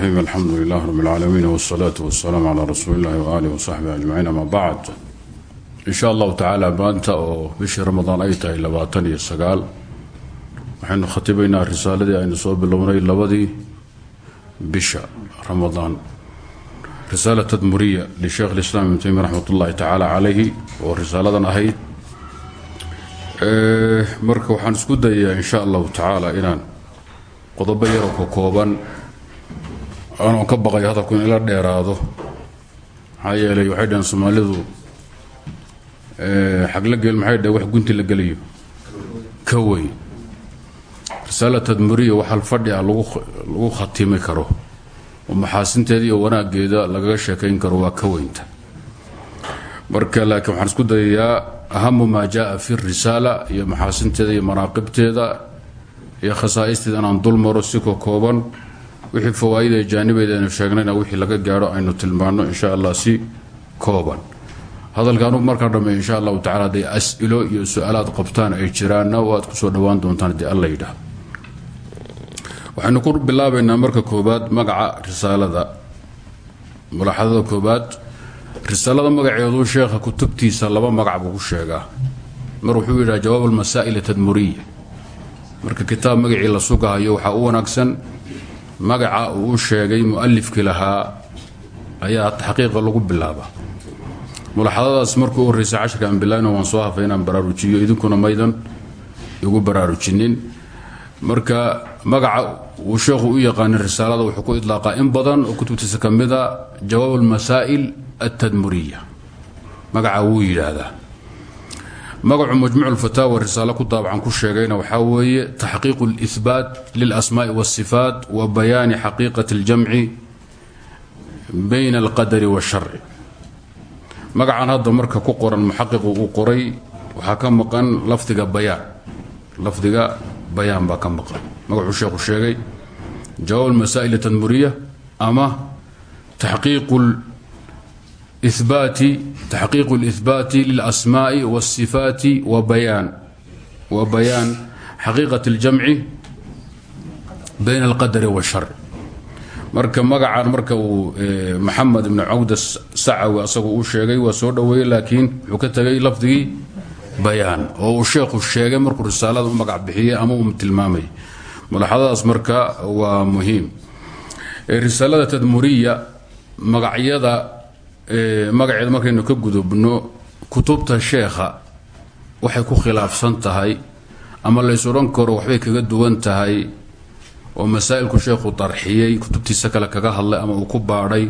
alxamdu lilah rab اlcaalamiin wsalaatu wasalaamu calaa rasuuli illahi waaalih wasaxbihi ajmaciin ama bacd insha allahu tacaala maanta oo bishii ramadaan ay tahay labaatan iyo sagaal waxaynu khatibaynaa risaaladii aynu soo bilownay labadii bisha ramadaan risaala tadmuriya lisheekh lislaam ibn taymiya raxmat ullahi tacaala calayhi oo risaaladan ahayd. Marka waxaan isku dayayaa insha allahu tacaala inaan qodobo yaroo ka kooban aanoo ka baqayo hadalku in ila dheeraado. Maxaa yeelay waxay dhaheen soomaalidu xagla geel maxay dhaheen wax gunti la gelayo? Ka wey risaala tadmuriya waxal fadhi ah lagu khatimi karo. Oo maxaasinteeda iyo wanaaggeeda lagaga sheekayn karo waa ka weynta. Marka laakiin waxaan isku dayayaa ahamu maa jaa fi risaala iyo maxaasinteeda iyo manaaqibteeda iyo khasaa'isteeda inaan dul maro si kooban wixii fawaaida jaanibeeda aynu sheegnayna wixii laga gaadho aynu tilmaano insha allah si kooban. Hadalkaanu markaa dhamme insha allahu tacala hadday as-ilo iyo su'aalaad qabtaan ay jiraanna waad ku soo dhowaan doontaan haddii alla yidhaah waxaynu ku bilaabaynaa marka koobaad magaca risaalada. Mulaaxadada koobaad risaalada magaceedu sheekha kutubtiisa laba magac buu sheegaa. Mar wuxuu yidhaha jawaab almasaa'il tadmuriya marka kitaab magacii la sugahayo waxaa u wanaagsan magaca uu u sheegay mualifkii lahaa ayaa taxqiiqa lagu bilaaba mulaxadadaas markuu u horreysay cashirka aan bilaabno waan soo hafay inaan baraarujiyo idinkuna maydan igu baraarujinin. Marka magaca uu sheekhu u yaqaanay risaalada wuxuu ku idlaaqaa in badan oo kutubtiisa ka mida jawaab almasaa'il altadmuriya magaca wuu yidhaahdaa magacu majmuuc lfataawa risaalo ku daabacan ku sheegayna waxaa weeye taxqiiqu اlihbaat lilasmaaءi wاsifaat wa bayaani xaqiiqati اljamci bayna alqadari waاsharci magacan hadda marka ku qoran muxaqiqu uu qoray waxaa ka maqan lafdiga bayaan lafdiga bayaan baa ka maqan magacuu sheekhu sheegay jawaab masaa'il tadmuriya ama taxqiiqu تxqiiq اlإثbaat lilasmaaءi wالصifaat wabayaan xaqiiqaة اljamci bayn اlqadr wالsharc marka magacan marka uu maxamed ibn cawd sacawi asagu uu sheegay waa soo dhoweeyey laakiin wuxuu ka tegay lafdigii bayaan oo uu sheekhu sheegay markuu risaalada u magac bixiyey ama uu tilmaamay mulaxadadaas marka waa muhiim risaalada tadmuriya magacyada magaceeda markaynu ka gudubno kutubta sheekha waxay ku khilaafsan tahay ama lays odhan karo waxbay kaga duwan tahay oo masaa'ilku sheekhu darxiyey kutubtiisa kale kaga hadlay ama uu ku baadhay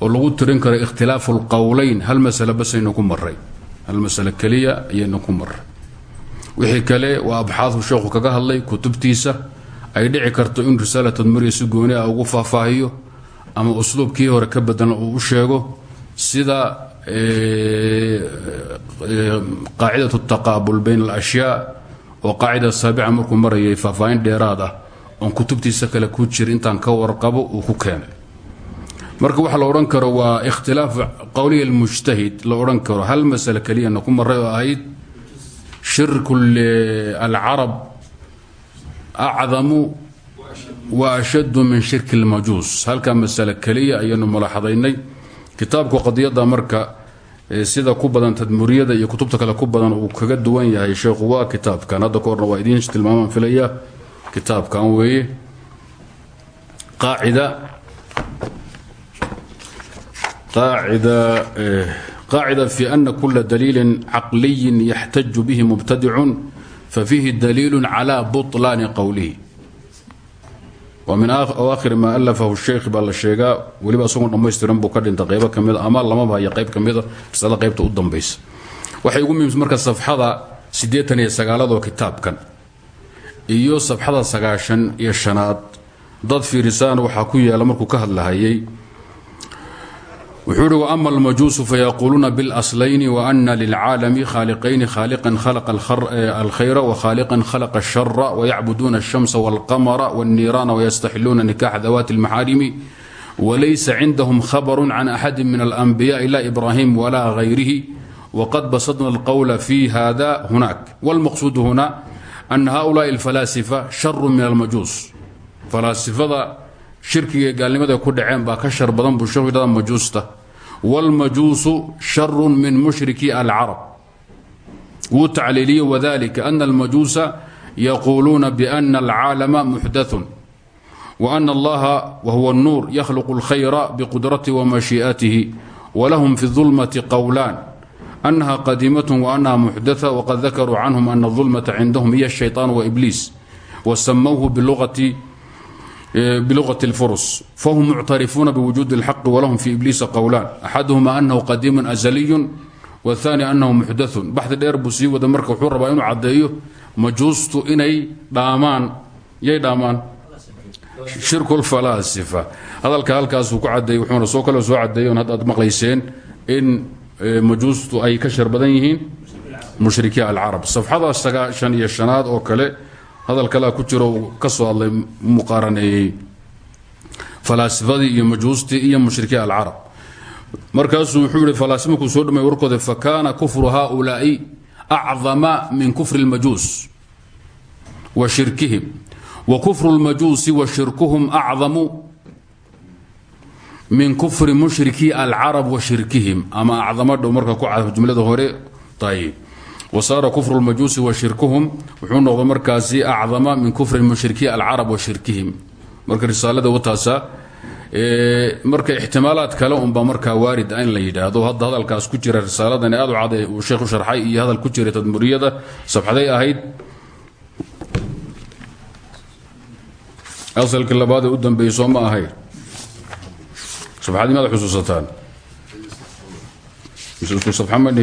oo lagu tirin karo ikhtilaafu lqowleyn hal masale basaynu ku maray hal masale keliya ayaynu ku maray wixii kale waa abxaadu sheekhu kaga hadlay kutubtiisa ay dhici karto in risaala tadmuriya si gooni ah ugu faahfaahiyo ama usluubkii hore ka bedelan uu u sheego sida qaacidat taqaabul bayn alashyaa oo qaacida saabica markuu marayay faahfaahin dheeraad ah kutubtiisa kale ku jira intaan ka warqabo uu ku keenay. Marka waxa la odhan karo waa ikhtilaaf qowliya almujtahid la odhan karo hal masale keliyana ku maray oo ahayd shirku alcarab acdamu wa ashaddu min shirki اlmajuus halkaa masale keliya ayaynu mulaaxadaynay kitaabku qadiyada marka sida ku badan tadmuriyada iyo kutubta kale ku badan uu kaga duwan yahay sheekhu waa kitaabkan. Hadda ka horna waa idiin tilmaamaan filaya kitaabkan weeye. Qaacida qaacida qaacida fi ana kula daliilin caqliyin yaxtaju bihi mubtadicun fafiihi daliilu cala buطlaani qowlihi waa min awaakhir maa alafahu sheekh baa la sheegaa weliba isagoo dhammaystiran buu ka dhinta qaybo ka mida ama lamaba haya qayb ka risaalada qaybta u dambaysa. Waxay ugu muhiimsan marka safxada siddeetan iyo sagaaladoo kitaabkan iyo safxada sagaashan iyo shanaad. Dad fiirisaan waxaa ku yaalla markuu ka hadlahayay wuxuu uhi waama almajuusu fayaquuluuna biاlaslayni waana lilcaalami khaaliqayni khaaliqan khalaqa alkhayra wakhaaliqan khalaqa الshara wayacbuduuna الshamsa wاlqamra wاlniiraana wayastaxiluuna nikaxa dawaati اlmaxaarimi walaysa cindahum khabru can axadi min alanbiyaءi la ibrahim wala gayrihi waqad basadna alqowla fi hada hunaak wاlmaqsuud huna ana haؤulaءi اlfalaasifa sharu min almajuus falaasifada shirkiga gaalnimada ku dhaceen baa ka shar badan buu sheekhu yidhahda majuusta wاlmajuusu sharu min mushriki alcarab wuu tacliiliye wadalika ana almajuusa yaquuluuna biana alcaalama muxdaثun وأن allaha whuwa الnuur ykhلq الkhayra bqudrati وmashiiئatihi wlahm fi الظulmaةi qowlaan أnha qadimaة وأnha muxdaثة wqad dakaruu canهum أna الظulmaةa cindahum hiy الشhayطaan وإbliis وsamowhu biluغaة الfurs fahm muctarifuuna bwujuud الxaq wlahm fi ibliisa qowlaan axaduhma أnhu qadiim أزliy wالثاني أnhu muxdaث baxdi dheer buu sii wada marka wuxuu rabaa inuu cadeeyo majuustu inay dhaamaan yay dhaamaan shirku lfalaasifa hadalka halkaasuu ku cadeeyey wuxuuna soo kale soo cadeeyey on haddaad maqlayseen in majuustu ay ka shar badan yihiin mushrikii alcarab safxada sagaashan iyo shanaad oo kale hadal kalea ku jiro uu ka soo hadlay muqaaraneeyey falaasifadii iyo majuustii iyo mushrikii alcarab. Markaasuu wuxuu yihi falaasifa markuu soo dhamay warkooda fakaana kufru haulaai acdama min kufri اlmajuus wa shirkihim wkufr اlmajuusi wa shirkuhum acdamu min kufri mushrikii alcarab wa shirkihim. Ama acdamo dhow marka ku cadaf jumlada hore ayb wasaara kufru اlmajuusi wa shirkuhum wuxuu noqda markaasi acdama min kufri mushrikii alcarab wa shirkihim. Marka risaalada wataasa marka ixtimaalaad kale unbaa markaa waarid in la yidhaahdo. Hadda hadalkaas ku jira risaaladani aad u cad uu sheekhu sharxay iyo hadal ku jira tadmuriyada sabxaday ahayd. Asalkii labaad ee u dambeeyey soo ma ahayn sabxadii maad xusuusataan. Isku sabxa ma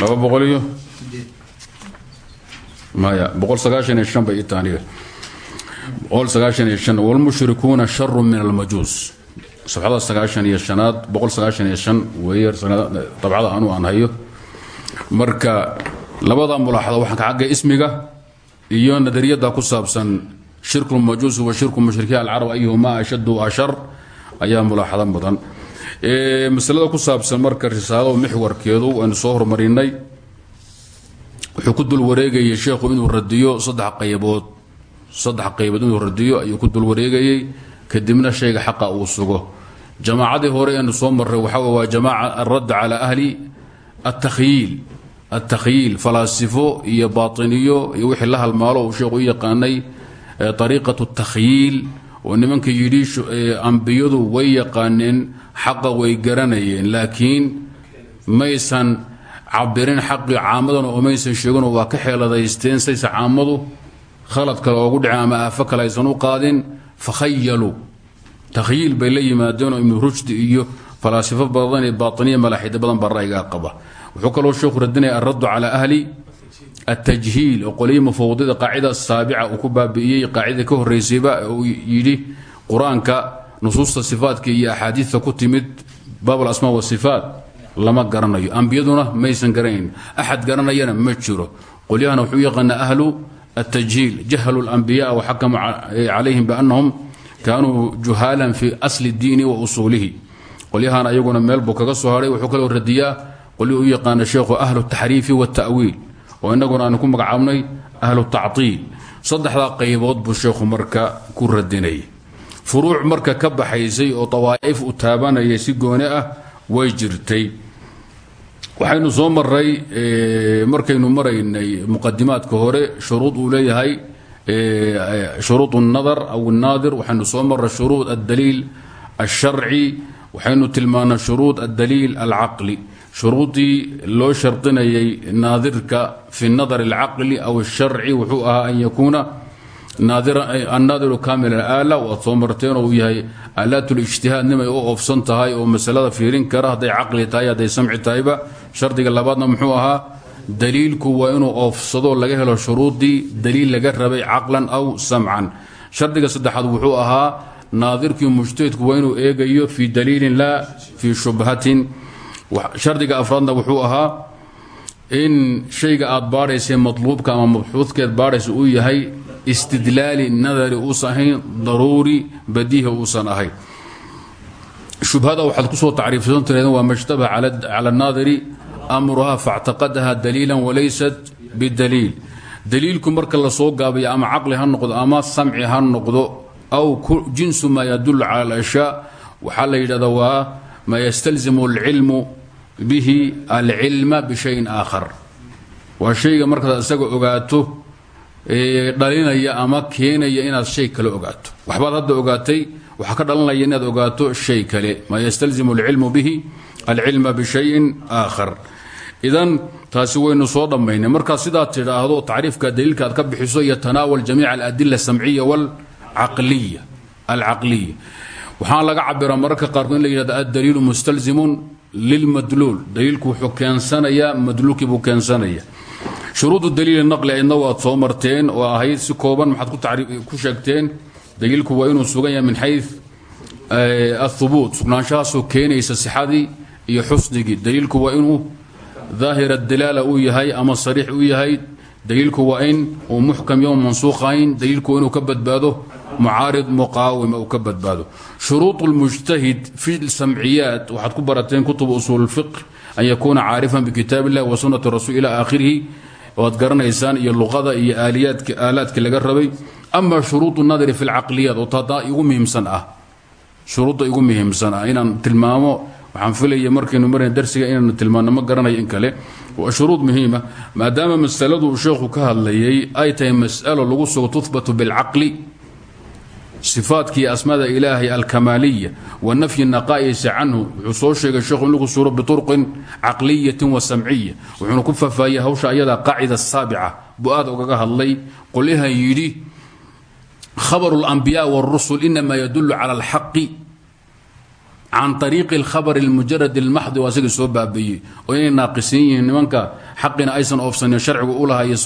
laba boqol iyo? Maya boqol sagaashan iyo shan bay itaaniga boqol sagaashan iyo shan walmushrikuuna sharu min almajuus sabxada sagaashan iyo shanaad boqol sagaashan iyo shan weeye dabcada anu aan marka labada mulaaxada waxaa xagga ismiga iyo nadariyada ku saabsan shirku lmajuusi wa shirku mushrikii alcarab ayuhuma ashadu ashar ayaa mulaaxado mudan masalada ku saabsan marka risaalada mixwarkeedu aynu soo hormarinay wuxuu ku dul wareegayey sheekhu inuu radiyo saddex qaybood. Saddex qaybood inuu radiyo ayuu ku dul wareegayey kadibna shayga xaqa uu sugo. Jamaacadii hore eenu soo marray waxaa waa jamaaca aradd cala ahli atakhyiil atakhyiil falaasifo iyo baatiniyo iyo wixii la halmaalo uu sheekhu u yaqaanay ariiqatu takhyiil oo nimanka yidhi ambiyadu way yaqaaneen xaqa way garanayeen laakiin maysan cabirin xaqii caamadana oo maysan sheeginoo waa ka xeeladaysteen sayse caamadu khalad kale oogu dhiceen ama aafo kale aysan u qaadin fakhayaluu takhyiil bay la yimaadeen oo ibnu rushdi iyo falaasifo badan iyo baatiniya malaaxida badan baa qaba. Wuxuu kaloo sheekhu radinaya alraddu calaa ahli atajhiil oo qolihii mufawdida qaacida saabica uu ku baabi'iyey qaacidada ka horraysayba uu yidhi qur'aanka nusuusta sifaatka iyo axaadiidta ku timid baab alasmaa wasifaat lama garanayo. Ambiyaduna maysan garanayn. Axad garanayana ma jiro. Qolyahana ahlu atajhiil jahalu lambiyaa waxakamu calayhim biannahum kaanuu juhaalan fi asli diini wa usuulihi. Qolyahan ayaguna meel buu kaga soo haray wuxuu kaloo radiyaa. Qolyuu u yaqaana sheekhu ahlu taxriifi watawiil oo inaguna aanu ku magacaabnay ahlu tactiil. Saddexdaa qaybood buu furuuc marka ka baxaysay oo dawaa'if u taabanayay si gooni ah way jirtay waxaynu soo maray markaynu maraynay muqadimaadka hore shuruud uu leeyahay shuruud الnadar aw الnaadir waxaynu soo maray shuruud aلdaliil الsharci waxaynu tilmaanay shuruud aلdaliil alcaqli shuruudii loo shardinayay naadirka fi nadar اlcaqli aw الsharci wuxuu ahaa an yakuuna annaadiru kamil aala waad soo marteen oo uu yahay aalaat lijtihaad nimay u oofsan tahay oo masalada fiirin kara hadday caqli tahay hadday samci tahayba shardiga labaadna muxuu ahaa daliilku waa inuu oofsado laga helo shuruudii daliil laga rabay caqlan aw samcan. Shardiga saddexaad wuxuu ahaa naadirkii mujtahidku waa inuu eegayo fii daliilin laa fii shubhatin. Shardiga afraadna wuxuu ahaa in shayga aad baadhaysay matluubka ama mabxuudkeed baadhaysa uu yahay istidlaali nadari uusan ahayn daruuri badiihi uusan ahayn. Shubhada waxaad ku soo tacriifsan tireedeen waa majtaba cala naadiri amruha faاctaqadaha daliila walaysat bidaliil. Daliilku marka la soo gaabayo ama caqli ha noqdo ama samci ha noqdo aw jinsu maa yadulu cala alashyaa waxaa la yidhahdaa waa maa yastalzimu alcilmu bihi alcilma bishayin aakhar. Waa shayga markaad isaga ogaato dhalinaya ama keenaya inaad shay kale ogaato. Waxbaad hadda ogaatay waxaa ka dhalanaya inaad ogaato shay kale. Maa yastalzimu alcilmu bihi alcilma bishayin aakhar. Idan taasi waynu soo dhammaynay. Markaad sidaa tidhaahdo tacriifka daliilka aad ka bixiso yatanaawal jamiic aladila asamciya walcaqliya alcaqliya. Waxaan laga cabira mararka qaarkood la yidhahdo addaliilu mustalzimun lilmadluul. Daliilku wuxuu keensanayaa madluulkii buu keensanaya shuruudu daliili naqli aydna waad soo marteen oo ahayd si kooban maxaad ku sheegteen daliilku waa inuu sugan yahay min xay ahubuut sugnaanshahaasoo keenaysa sixadii iyo xusnigii. Daliilku waa inuu daahir adilaala uu yahay ama sariix u yahay. Daliilku waa in uu muxkam yo mansuuqayn daliilku inuu ka badbaado mucaarid muqaawima uu ka badbaado. Shuruud lmujtahid fi samciyaat waxaad ku barateen kutub usuul fiq an yakuuna caarifan bikitaab illahi wa sunnati rasul ila aakhirihi waad garanaysaan iyo luqada iyo aalaadkii laga rabay ama shuruud nadari fi lcaqliyaat oo tadaa muhiimsan ah. Shuruudda igu muhiimsan ah. Inaan tilmaamo waxaan filaya markaynu marayna darsiga inaanu tilmaano ma garanayo in kale. Waa shuruud muhiima maadaama masaladu sheekhu ka hadlayay ay tahay mas'alo lagu sugo tuhbatu bilcaqli sifaadkii asmaada ilaahay alkamaaliya wa nafyi naqaa'isa canhu wuxuu soo sheegay sheekhu in lagu suuro biturqin caqliyatin wa samciya wuxuuna ku faahfaahiyey hawsha ayada qaacida saabica buu aad ugaga hadlay qolyahan yidhi khabaru اlanbiya wاrusul inama yadulu cala alxaqi can ariiqi اlkhabr اlmujarad اlmaxdi waa isaga soo baabeeyey oo inay naaqisan yihiin nimanka xaqina aysan oofsanin sharcigu u lahaa iyo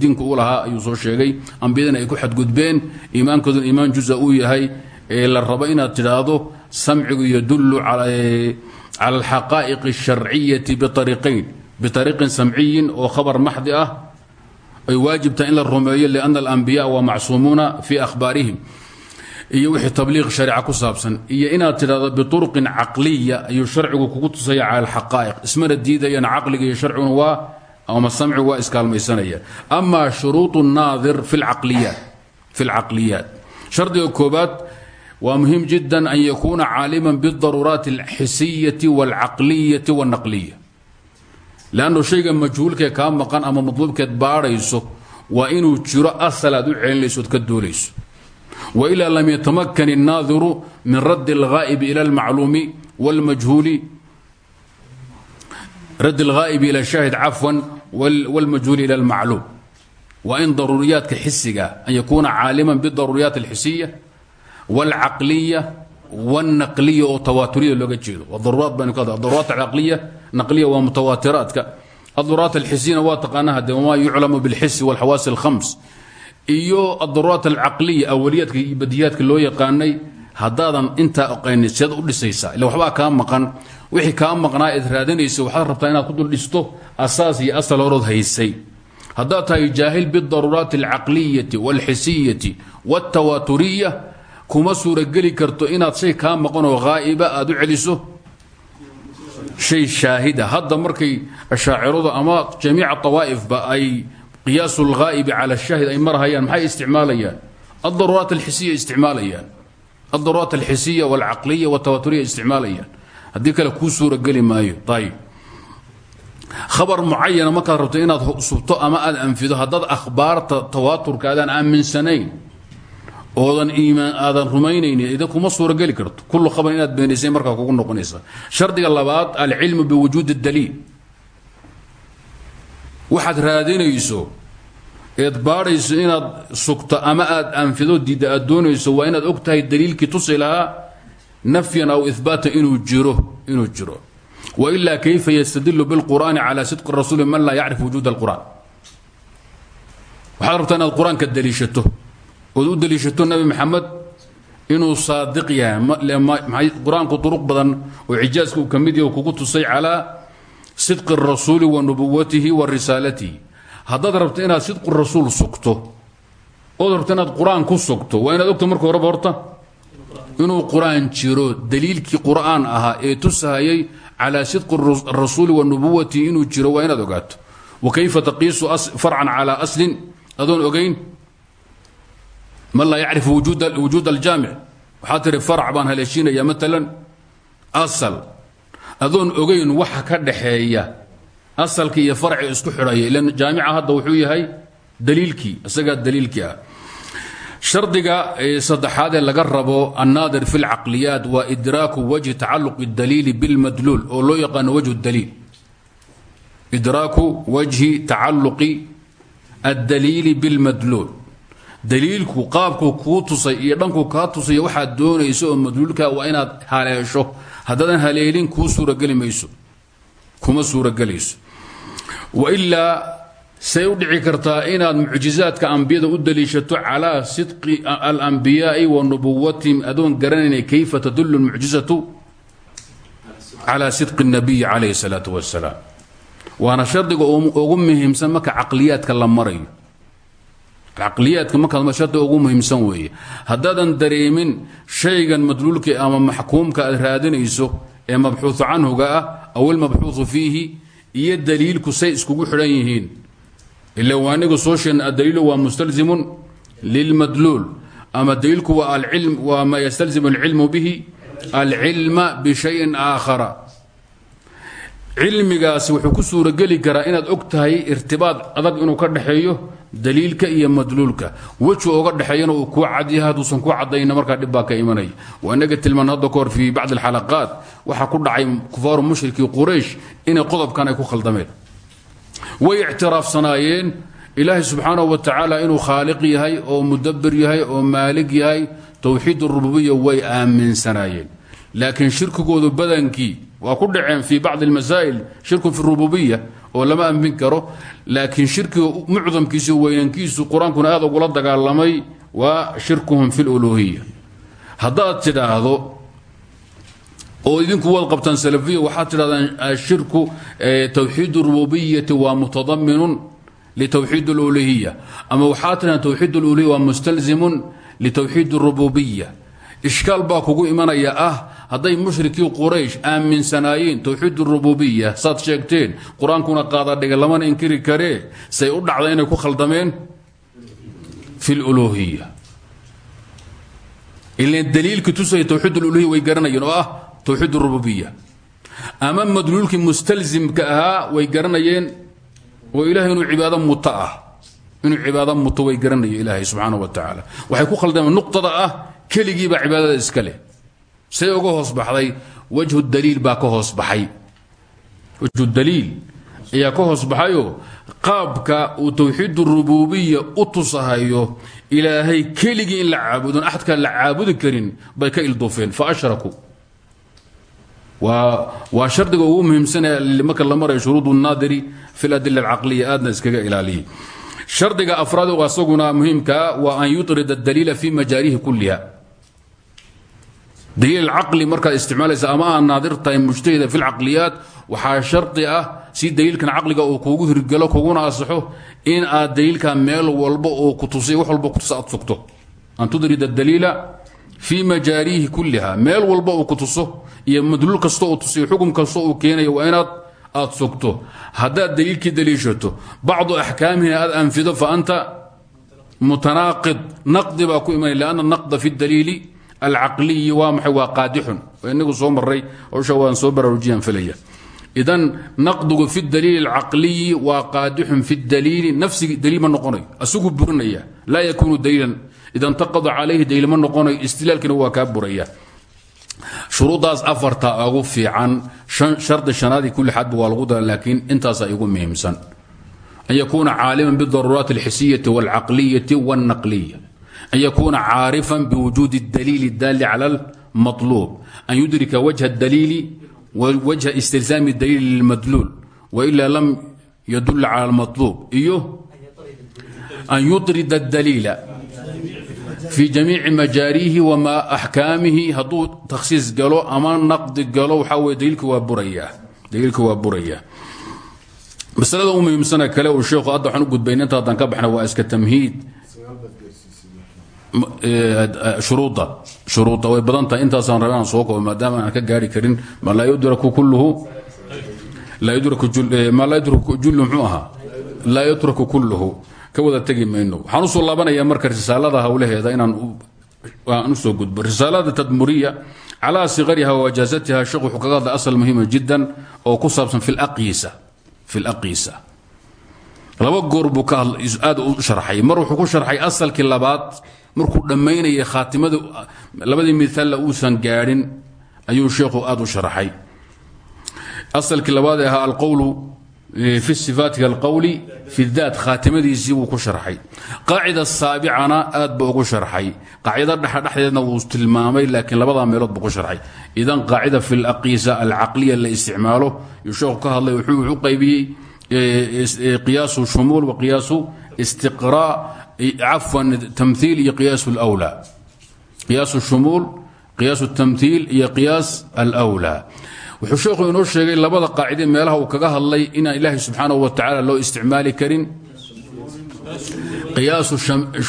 diinku u lahaa ayuu soo sheegay. Ambiyadana ay ku xadgudbeen. Iimaankooduna iimaan juza uu yahay la rabo inaad tidhaahdo samcigu yadulu cala alxaqaa'iq الsharciyati biariiqayn biariiqin samciyin oo khabar maxdi ah ay waajibtahay in la rumeeyo lianna alambiya waa macsuumuuna fii ahbaarihim iyo wixii tabliiq shariica ku saabsan iyo inaad tidhahdo biturqin caqliya ayuu sharcigu kugu tusaya cala alxaqaa'iq. Ismana diidayana caqliga iyo sharciguna waa ama samcigu waa iskaalmaysanaya. Ama shuruud naadir fi lcaqliyaat shardiga koobaad waa muhiim jiddan an yakuuna caaliman bidaruuraati alxisiyati wاlcaqliyati wاlnaqliya lannu shayga majhuulkee kaa maqan ama madluubkeed baadhayso waa inuu jiro asal aad u celinayso ood ka doolayso wailaa lam yatamakan الnaadiru min radd اlghaa'ibi ila اlmacluumi wاlmajhuuli radd اlghaa'ibi ila shaahid cafwan wاlmajhuuli ila اlmacluum waa in daruuriyaadka xisiga an yakuuna caaliman bidaruuriyaat اlxisiya wاlcaqliya wاlnaqliya oo tawaaturiya looga jeedo daruuraat baynu ka hadla daruuraat alcaqliya naqliya waa mutawaatiraadka aduraat alxisiyana waa taqaanaha de wamaa yuclamu bilxisi walxawaasi alkhams iyo adaruuraat alcaqliya awaliyaadka iyo badiyaadka loo yaqaanay haddaadan intaa aqaynin seed u dhisaysaa. Illa waxbaa kaa maqan. Wixii kaa maqnaa eed raadinaysa rabtaa inaad ku dul dhisto asaas asal horood haysay. Haddaad tahay jaahil bidaruuraati alcaqliyati walxisiyati waltawaaturiya kuma suurageli karto inaad shay kaa maqanoo haa'iba aad u celiso. Shay shaahida. Hadda markay ashaaciradu ama jamiica awaa'ifba ay qiyaasu lghaa'ibi cala shaahid ay marhayaan maxay isticmaalayaan? Adaruuraat alxisiya isticmaalayaan. Adaruuraat alxisiya walcaqliya waltawaturiya isticmaalayaan. Haddii kale kuu suurageli maayo. Ayib khabar mucayana markaad rabto inaad subto ama aad anfido haddaad akhbaarta tawaaturka aadaan aaminsanayn oodan iimaan aadan rumaynaynin idan kuma suurageli karto. Kullu khabar inaad beenaysay markaa kugu noqonaysa. Shardiga labaad alcilmu biwujuudi اdaliil waxaad raadinayso eed baadhayso inaad sugto ama aad anfido diidda aad doonayso waa inaad og tahay nafyan aw ihbaatan inuu jiro inuu jiro. Wailaa kayfa yastadilu biاlqur'ani cala sidqi rasuuli man laa yacrif wujuud اlqur'an waxaad rabtaa inaad qur'aanka daliishato ood u nabi maxamed inuu saadiq yahay qur'aanku duruq badan oo cijaaska uu ka kugu tusay calaa sidqi rasuuli wa nubuwatihi wa risaalatihi haddaad rabto inaad sidqu rasuul sugto ood horta inaad qur'aan ku sugto waa inaad ogto marka horeba horta inuu qur'aan jiro daliilkii qur'aan ahaa ee tusahayay calaa sidqi rasuuli wa nubuwati inuu jiro waa inaad ogaato. Wa kayfa taqiisu farcan calaa aslin adoon ogayn man laa yacrifu wujuud aljaamic waxaa tiri farc baan haleeshiinaya maalan asal adoon ogayn waxa ka dhaxeeya asalkii iyo farci isku xidhaya ilan jaamica hadda wuxuu yahay daliilkii isagaa daliilkii ah. Shardiga saddexaad ee laga rabo annaadir fi lcaqliyaat waa idraaku wajhi tacaluqi اdaliili bilmadluul oo loo yaqaano wajhu daliil. Idraaku wajhi tacaluqi addaliili bilmadluul. Daliilku qaabkuu kuu tusay iyo dhankuu kaa tusay waxaad doonayso oo madluulka waa inaad haleesho haddaadan haleelin kuu suurageli mayso. Kuma suuragelayso wailaa say u dhici kartaa inaad mucjizaadka ambiyada u daliishato calaa sidqi alambiyaai wa nubuwatihim adoon garanayna kayfa tadulu mucjizatu calaa sidqi اnabiyi calayhi salaatu wasalaam waana shardiga ugu muhiimsan marka caqliyaadka la marayo caqliyaadka markaa shardiga ugu muhiimsan weeye. Haddaadan dareemin shaygan madluulka ama maxkuumka aad raadinayso ee mabxuuثu canhuga ah aw ilmabxuuثu fiihi iyo daliilku say iskugu xidhan yihiin ila waaniga soo sheegna adaliilu waa mustalzimun lilmadluul ama daliilku waa ma yastalzimu alcilmu bihi alcilma bishayin aakhara cilmigaasi wuxuu ku suurageli karaa inaad og tahay irtibaad adag inuu ka dhexeeyo daliilka iyo madluulka. Weju oga dhexeeyana uu kuu cadyahay hadduusan ku cadayna markaa dhib ka imanaya. Waa inaga tilmaan hadda kahor fii bacdi alxalaqaat. Waxaa ku dhacay kufaaru mushrikii quraysh inay qodobkan ay ku khaldameen. Way ictiraafsanaayeen. Ilaahay subxaanahu wa tacaala inuu khaaliq yahay oo mudabir yahay oo maalig yahay towxiid rububiya way aaminsanaayeen. Laakiin shirkigoodu badankii waa ku dhaceen fii bacdi almasaa'il shirkun fi rububiya oo lama amin karo laakiin shirkiga mucdamkiisu weynankiisu qur-aankuna aad ugula dagaalamay waa shirkuhum fi luluhiya haddaad tidhaahdo oo idinku waad qabtaan salafiya waxaad tidhahdaan ashirku towxiid rububiyati waa mutadaminun litowxiid اluluhiya ama waxaad tidhahdaan towxiid اluluhiya waa mustalzimun litowxiid اrububiya ishkaal baa kugu imanaya ah hadday mushrikii quraysh aaminsanaayeen towxiid rububiya saad sheegteen qur'aankuna qaadadhiga lamana inkiri karee say u dhacda inay ku khaldameen? Fi luluhiya ilan daliilkii tusaya towxiid uluhiya way garanayeen oo ah towxiid rububiya ama madluulkii mustalzimka ahaa way garanayeen oo ilahay inuu cibaado muto ah. Inuu cibaado muto way garanayeen ilaahay subxaana wa tacaala waxay ku khaldameen nuqtada ah keligiibaa cibaadada iska say uga hoos baxday? Wajhu daliil baa ka hoos baxay. Wajhu daliil ayaa ka hoos baxayoo qaabka uu towxiid rububiya u tusahayo ilaahay keligii in la caabudon axadkaan la caabudi karin bay ka ilduufeen. Fa ashrakuu waa waa shardiga ugu muhiimsanee marka la marayo shuruud naadiri fi ladila alcaqliya aadna iskaga ilaaliya shardiga afraad asaguna muhiimkaa waa an kuliha daliil caqli markaad isticmaalaysa ama aad naadir tahay mujtahida fi lcaqliyaat waxaa shardi ah si daliilkan caqliga uu kuugu hirgelo kuguna asaxo in aad daliilka meel walba oo kutusiy wax walba kutusa aad sugto. An tudrid اdaliila fi majaarihi kuliha meel walba uu ku tuso iyo madluul kasta uu tusiyo xukum kasta uu keenayo waa inaad aad sugto. Haddaad daliilkii daliishato bacdu axkaamihina aad anfido fa anta mutanaaqid naqdi baa ku imanaya lanna naqda alcaqliyi waa maxay? Waa qaadixun. Inagu soo maray hawsha waan soo baraarujiyaan filaya idan naqdigu fi daliili alcaqliyi waa qaadixun fi daliili nafsigi daliil ma noqonayo asigu burinaya laa yakuunu daliilan. Ida intaqada calayhi daliil ma noqonayo istilaalkiina waa kaa buraya. Shuruuddaas afarta ugu fiican. Shardi shanaadii kulli xadba waa lagu dara laakiin intaasaa igu muhiimsan. An yakuuna caaliman bidaruuraat alxisiyati walcaqliyati walnaqliya an yakuuna caarifan biwujuudi اdaliili اdaali cala اlmaطluub an yudrika wajha اdaliili wajha istilzaami اdaliili lilmadluul waila lam yadula cala اlmaطluub iyo an yuطrida اdaliila fi jamiici majaariihi wama axkaamihi hadduu takhsiis galo ama naqdi galo waxaa weye daliilka waa burayaa daliilka waa burayaa masalada u muhiimsana kale uu sheekhu hadda waxaan u gudbayna inta haddaan ka baxna waa iska tamhiid shuruudda shuruudda way badan tahay intaasaan raba inaan soo koobo maadaama aan ka gaari karin ma laa yudraku kulluhu laa yudraku jullu muxuu ahaa laa kulluhu ka wada tegi mayno waxaan u soo laabanayaa marka risaalada hawlaheeda inaan aan u soo gudbo risaalada tadmuriya calaa siqariha wawajaazatiha sheekh wuxuu kaga asal muhiima jiddan oo ku saabsan fi laqiisa laba goor buu aad u sharxay mar wuxuu ku sharxay asalkii labaad markuu dhammaynayay khaatimada labadii miaalla uusan gaadhin ayuu sheekhu aad u sharxay asalkii labaad ee ahaa alqowlu fi sifaati alqowli fi daat khaatimadiisii wuu ku sharxay qaacida saabicana aad buu ugu sharxay qaacida dhexa dhexdeedna wuu tilmaamay laakiin labadaa meelood buu ku sharxay idan qaacida fi laqiisa alcaqliya la isticmaalo yuu sheekhu ka hadlay wuxuu qaybiyey qiyaasu shumuul wa qiyaasu istiqraa cafwan tamhiil iyo qiyaas alwlaa qiyaasu shumuul qiyaas tamhiil iyo qiyaas alwlaa wuxuu sheekhu inoo sheegay labada qaacide meelaha uu kaga hadlay inaan ilaahay subxaanahu wa tacaala loo isticmaali karin qiyaasu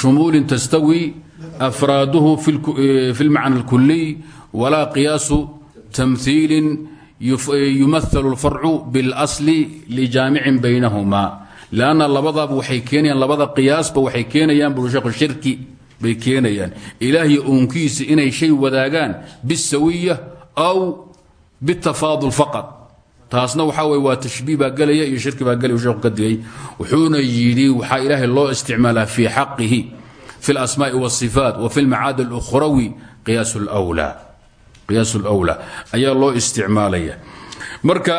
shumuulin tastawi afraaduhu fi lmacna alkuliy walaa qiyaasu tamhiilin yumahalu lfarcu biاlasli lijaamicin baynahuma lanna labadaaba waxay keenayaan labada qiyaasba waxay keenayaan buu sheekhu shirki bay keenayaan ilaahiy uunkiisa inay shay wadaagaan bisawiya aw bitafaadul faqad taasna waxaa weye waa tashbiih baa gelaya iyo shirki baa gelaya sheekhu ka digay wuxuuna yidhi waxaa ilaahay loo isticmaalaa fii xaqihi fi اlasmaaءi wالصifaat wa fi اlmacaadi اlukhrawi qiyaas اlwlaa qiyaas اlwlaa ayaa loo isticmaalaya marka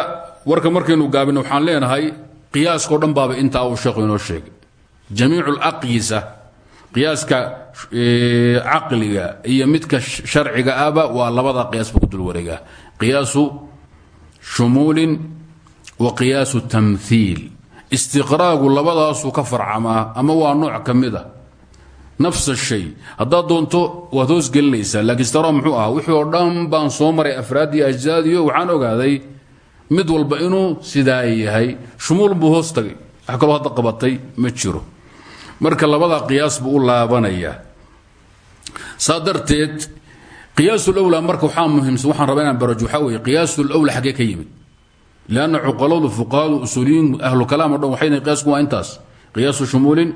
warka markaynu gaabino waxaan leenahay qiyaaskao dhan baaba intaa uu sheekhu inoo sheegay. Jamiicu اlaqyisa qiyaaska caqliga iyo midka sharciga aba waa labada qiyaasba ku dul wareegaa qiyaasu shumuulin wa qiyaasu tamhiil istiqraagu labadaasuu ka farcamaa ama waa nooc ka mid a. Nafs shay haddaad doonto waad hoos gelinaysaa laakiin istiqraa muxuu ahaa wixii oo dhan baan soo maray afraaddii ajzaadiyo waxaan ogaaday mid walba inuu sidaa yahay shumuul buu hoos tagay. Wax kaloo hadda ma jiro. Marka labada qiyaas buu u laabanayaa. Saa darteed qiyaasulwlaa marka waxaa muhiimsan waxaan rabaa inaan barajo waxaa weeye qiyaasulwlaa xaggee ka yimid. Leanna cuqaladu fuqahadu usuuliyiin ahlu kalaam o dhan waxay qiyaasku waa intaas. Qiyaasu shumuulin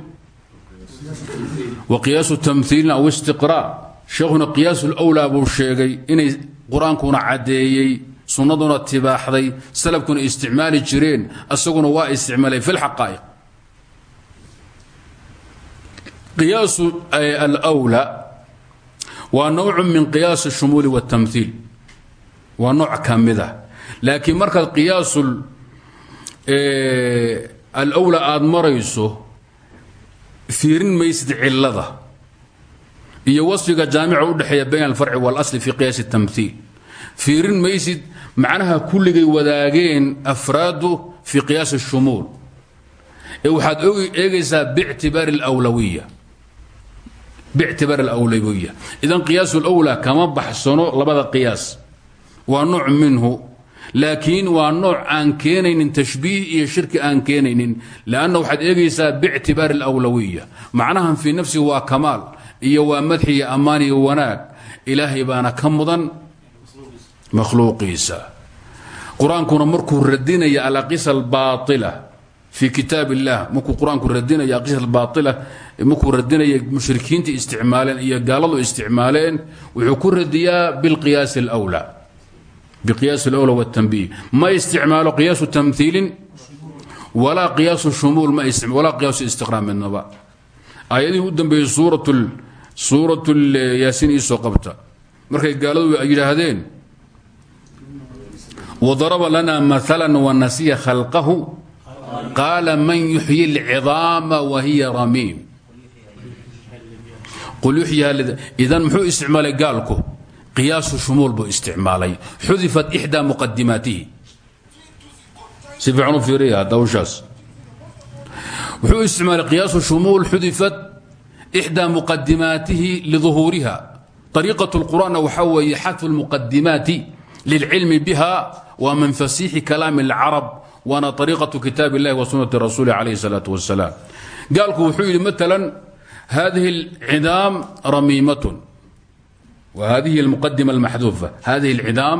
wa qiyaasu tamhiilin aw istiqraa. Sheekhuna qiyaasulwlaa buu sheegay inay qur'aankuna caddeeyey sunnaduna tibaaxday salafkuna isticmaali jireen asaguna waa isticmaalay fi lxaqaa'iq qiyaasu alwlaa waa nawcu min qiyaas الshumuuli wالtamhiil waa nooc ka mida laakiin markaad qiyaasul alwla aada marayso fiirin maysid cilada iyo wasfiga jaamica udhexeeya bayn alfarci wاlasli fi qiyaas الtamhiil fiirin maysid macnaha kulligay wadaageen afraadu fii qiyaasi shumuul. Ee waxaad eegaysaa bictibaari alawlawiya idan qiyaasu lwlaa kama baxsano labada qiyaas. Waa nooc minhu. Laakiin waa nooc aan keenaynin tashbiih iyo shirki aan keenaynin. Lanna waxaad eegaysaa bictibaari alawlawiya macnahan fii nafsihi waa kamaal iyo waa madxi iyo ammaan iyo wanaag. Ilaahay baana ka mudan makhluuqiisa. Qur'aankuna markuu radinaya alaqisa albaaila fii kitaab illah markuu qur'aanku radinayo aqisa albaaila markuu radinaya mushrikiinta isticmaaleen iyo gaaladu isticmaaleen wuxuu ku radiyaa bilqiyaasi alwlaa biqiyaasi alawla watanbiih ma isticmaalo qiyaasu tamhiilin walaa qiyaasu shumuul walaa qiyaasu istiqraam midnaba. Aayadihii u dambeeyey suuratul eh, yaasiin iisoo qabta. Markay gaaladu ay yidhaahdeen wadaraba lana maala wanasiya khalqahu qaala man yuxyi اlcidaama wahiya ramiim qul idan muxuu isticmaalay gaalku qiyaasu shumuul buu isticmaalay xudifat ixdaa muqadimaatihi si fiican u fiiriya hadda hawshaas wuxuu isticmaalay qiyaasu shumuul xudifat ixdaa muqadimaatihi liduhuuriha طariiqaة اlqur'aanna waxaa weeye xadfu اlmuqadimaati lilcilmi biha waa min fasiixi kalaami اlcarab waana ariiqaةu kitaab اllahi wa sunati rasuuli calayh الsalaaة wasalaam gaalku wuxuu yidhi maalan hadihi اlcidaam ramiimatun wa hadihi اlmuqadima اlmaxduufa hadihi اlcidaam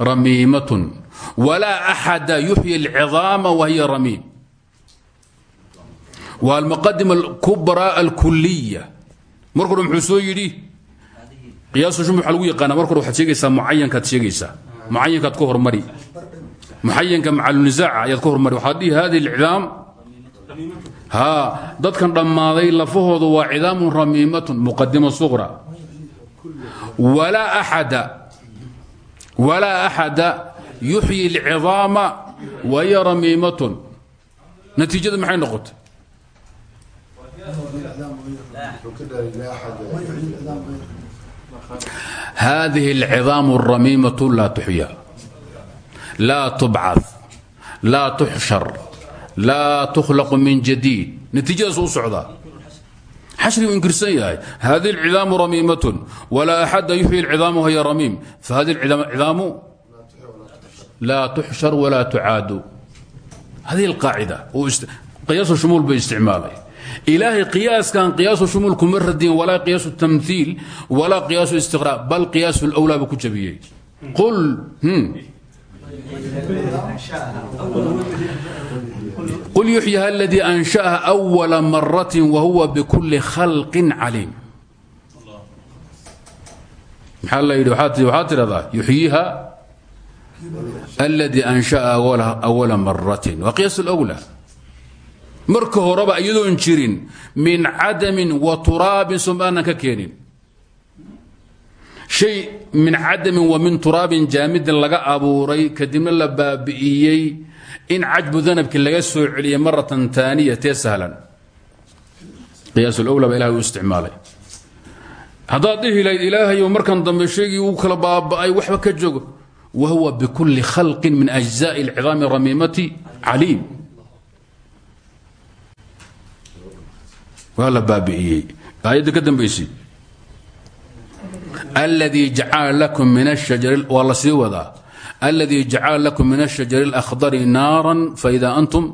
ramiimatun walaa axada yuxyi اlcidaama wahiya ramiim waa almuqadima اlkubraa alkuliya marka hore muxuu soo yidhi qiyaasu shum waxa lagu yaqaana marka hore waxaad sheegaysaa mucayankaad sheegaysaa mucayankaad ka hormari muxayanka macalunisaaca ayaad ka hormari waxaad dhihi hadihi اlcidaam haa dadkan dhammaaday lafahoodu waa cidaamun ramiimatun muqadima suqra walaa axada walaa axada yuxyi اlcidaama wahiya ramiimatun natiijada maxay noqotay hadihi اlcidaam الramiimaة laa tuxya laa tubcad laa tuxshar laa tukhlaqu min jadiid natiijadaas u socdaa xashrigu inkirsan yahay hadihi اlcidaamu ramiimaة walaa axada yuxyi اlcidaam wahiya ramiim fahadihi cidaamu laa tuxshar walaa tucaadu hadihi اlqaacida qiyaasu shumuul bay isticmaalay ilaahay qiyaaskan qiyaasu shumuul kuma radin walaa qiyaasu tamhiil walaa qiyaasu istiqraa bal qiyaasu lwlaa buu ku jabiyey qul qul yuxyaha aladii ansha'aha أwala marati wahuwa bkuli khalqin caliim maxaa la yidhi waxaad tidhahdaa yuxyiha aladii ansha'a awala maratin waa qiyaas اlأwlaa marka horeba iyadoon jirin min cadamin wa turaabin somaanan ka keenin. Shay min cadamin wa min turaabin jaamidin laga abuuray kadibna la baabi'iyey in cajbu danabki laga soo celiyay maratan taaniya tee sahlan. Qiyaasulawla baa ilahay u isticmaalay. Haddaad dhihi lahayd ilaahayow markan dambe shaygii kala baaba'ay waxba ka joogo wa huwa bikulli khalqin min ajzaءi اlcidaami ramiimati caliim waa la baabi'iyey. Aayadda ka dambaysay. Alladii jacala lakum min ashajari waa la sii wadaa. Alladii lakum min ashajari اlakhdari naaran faida antum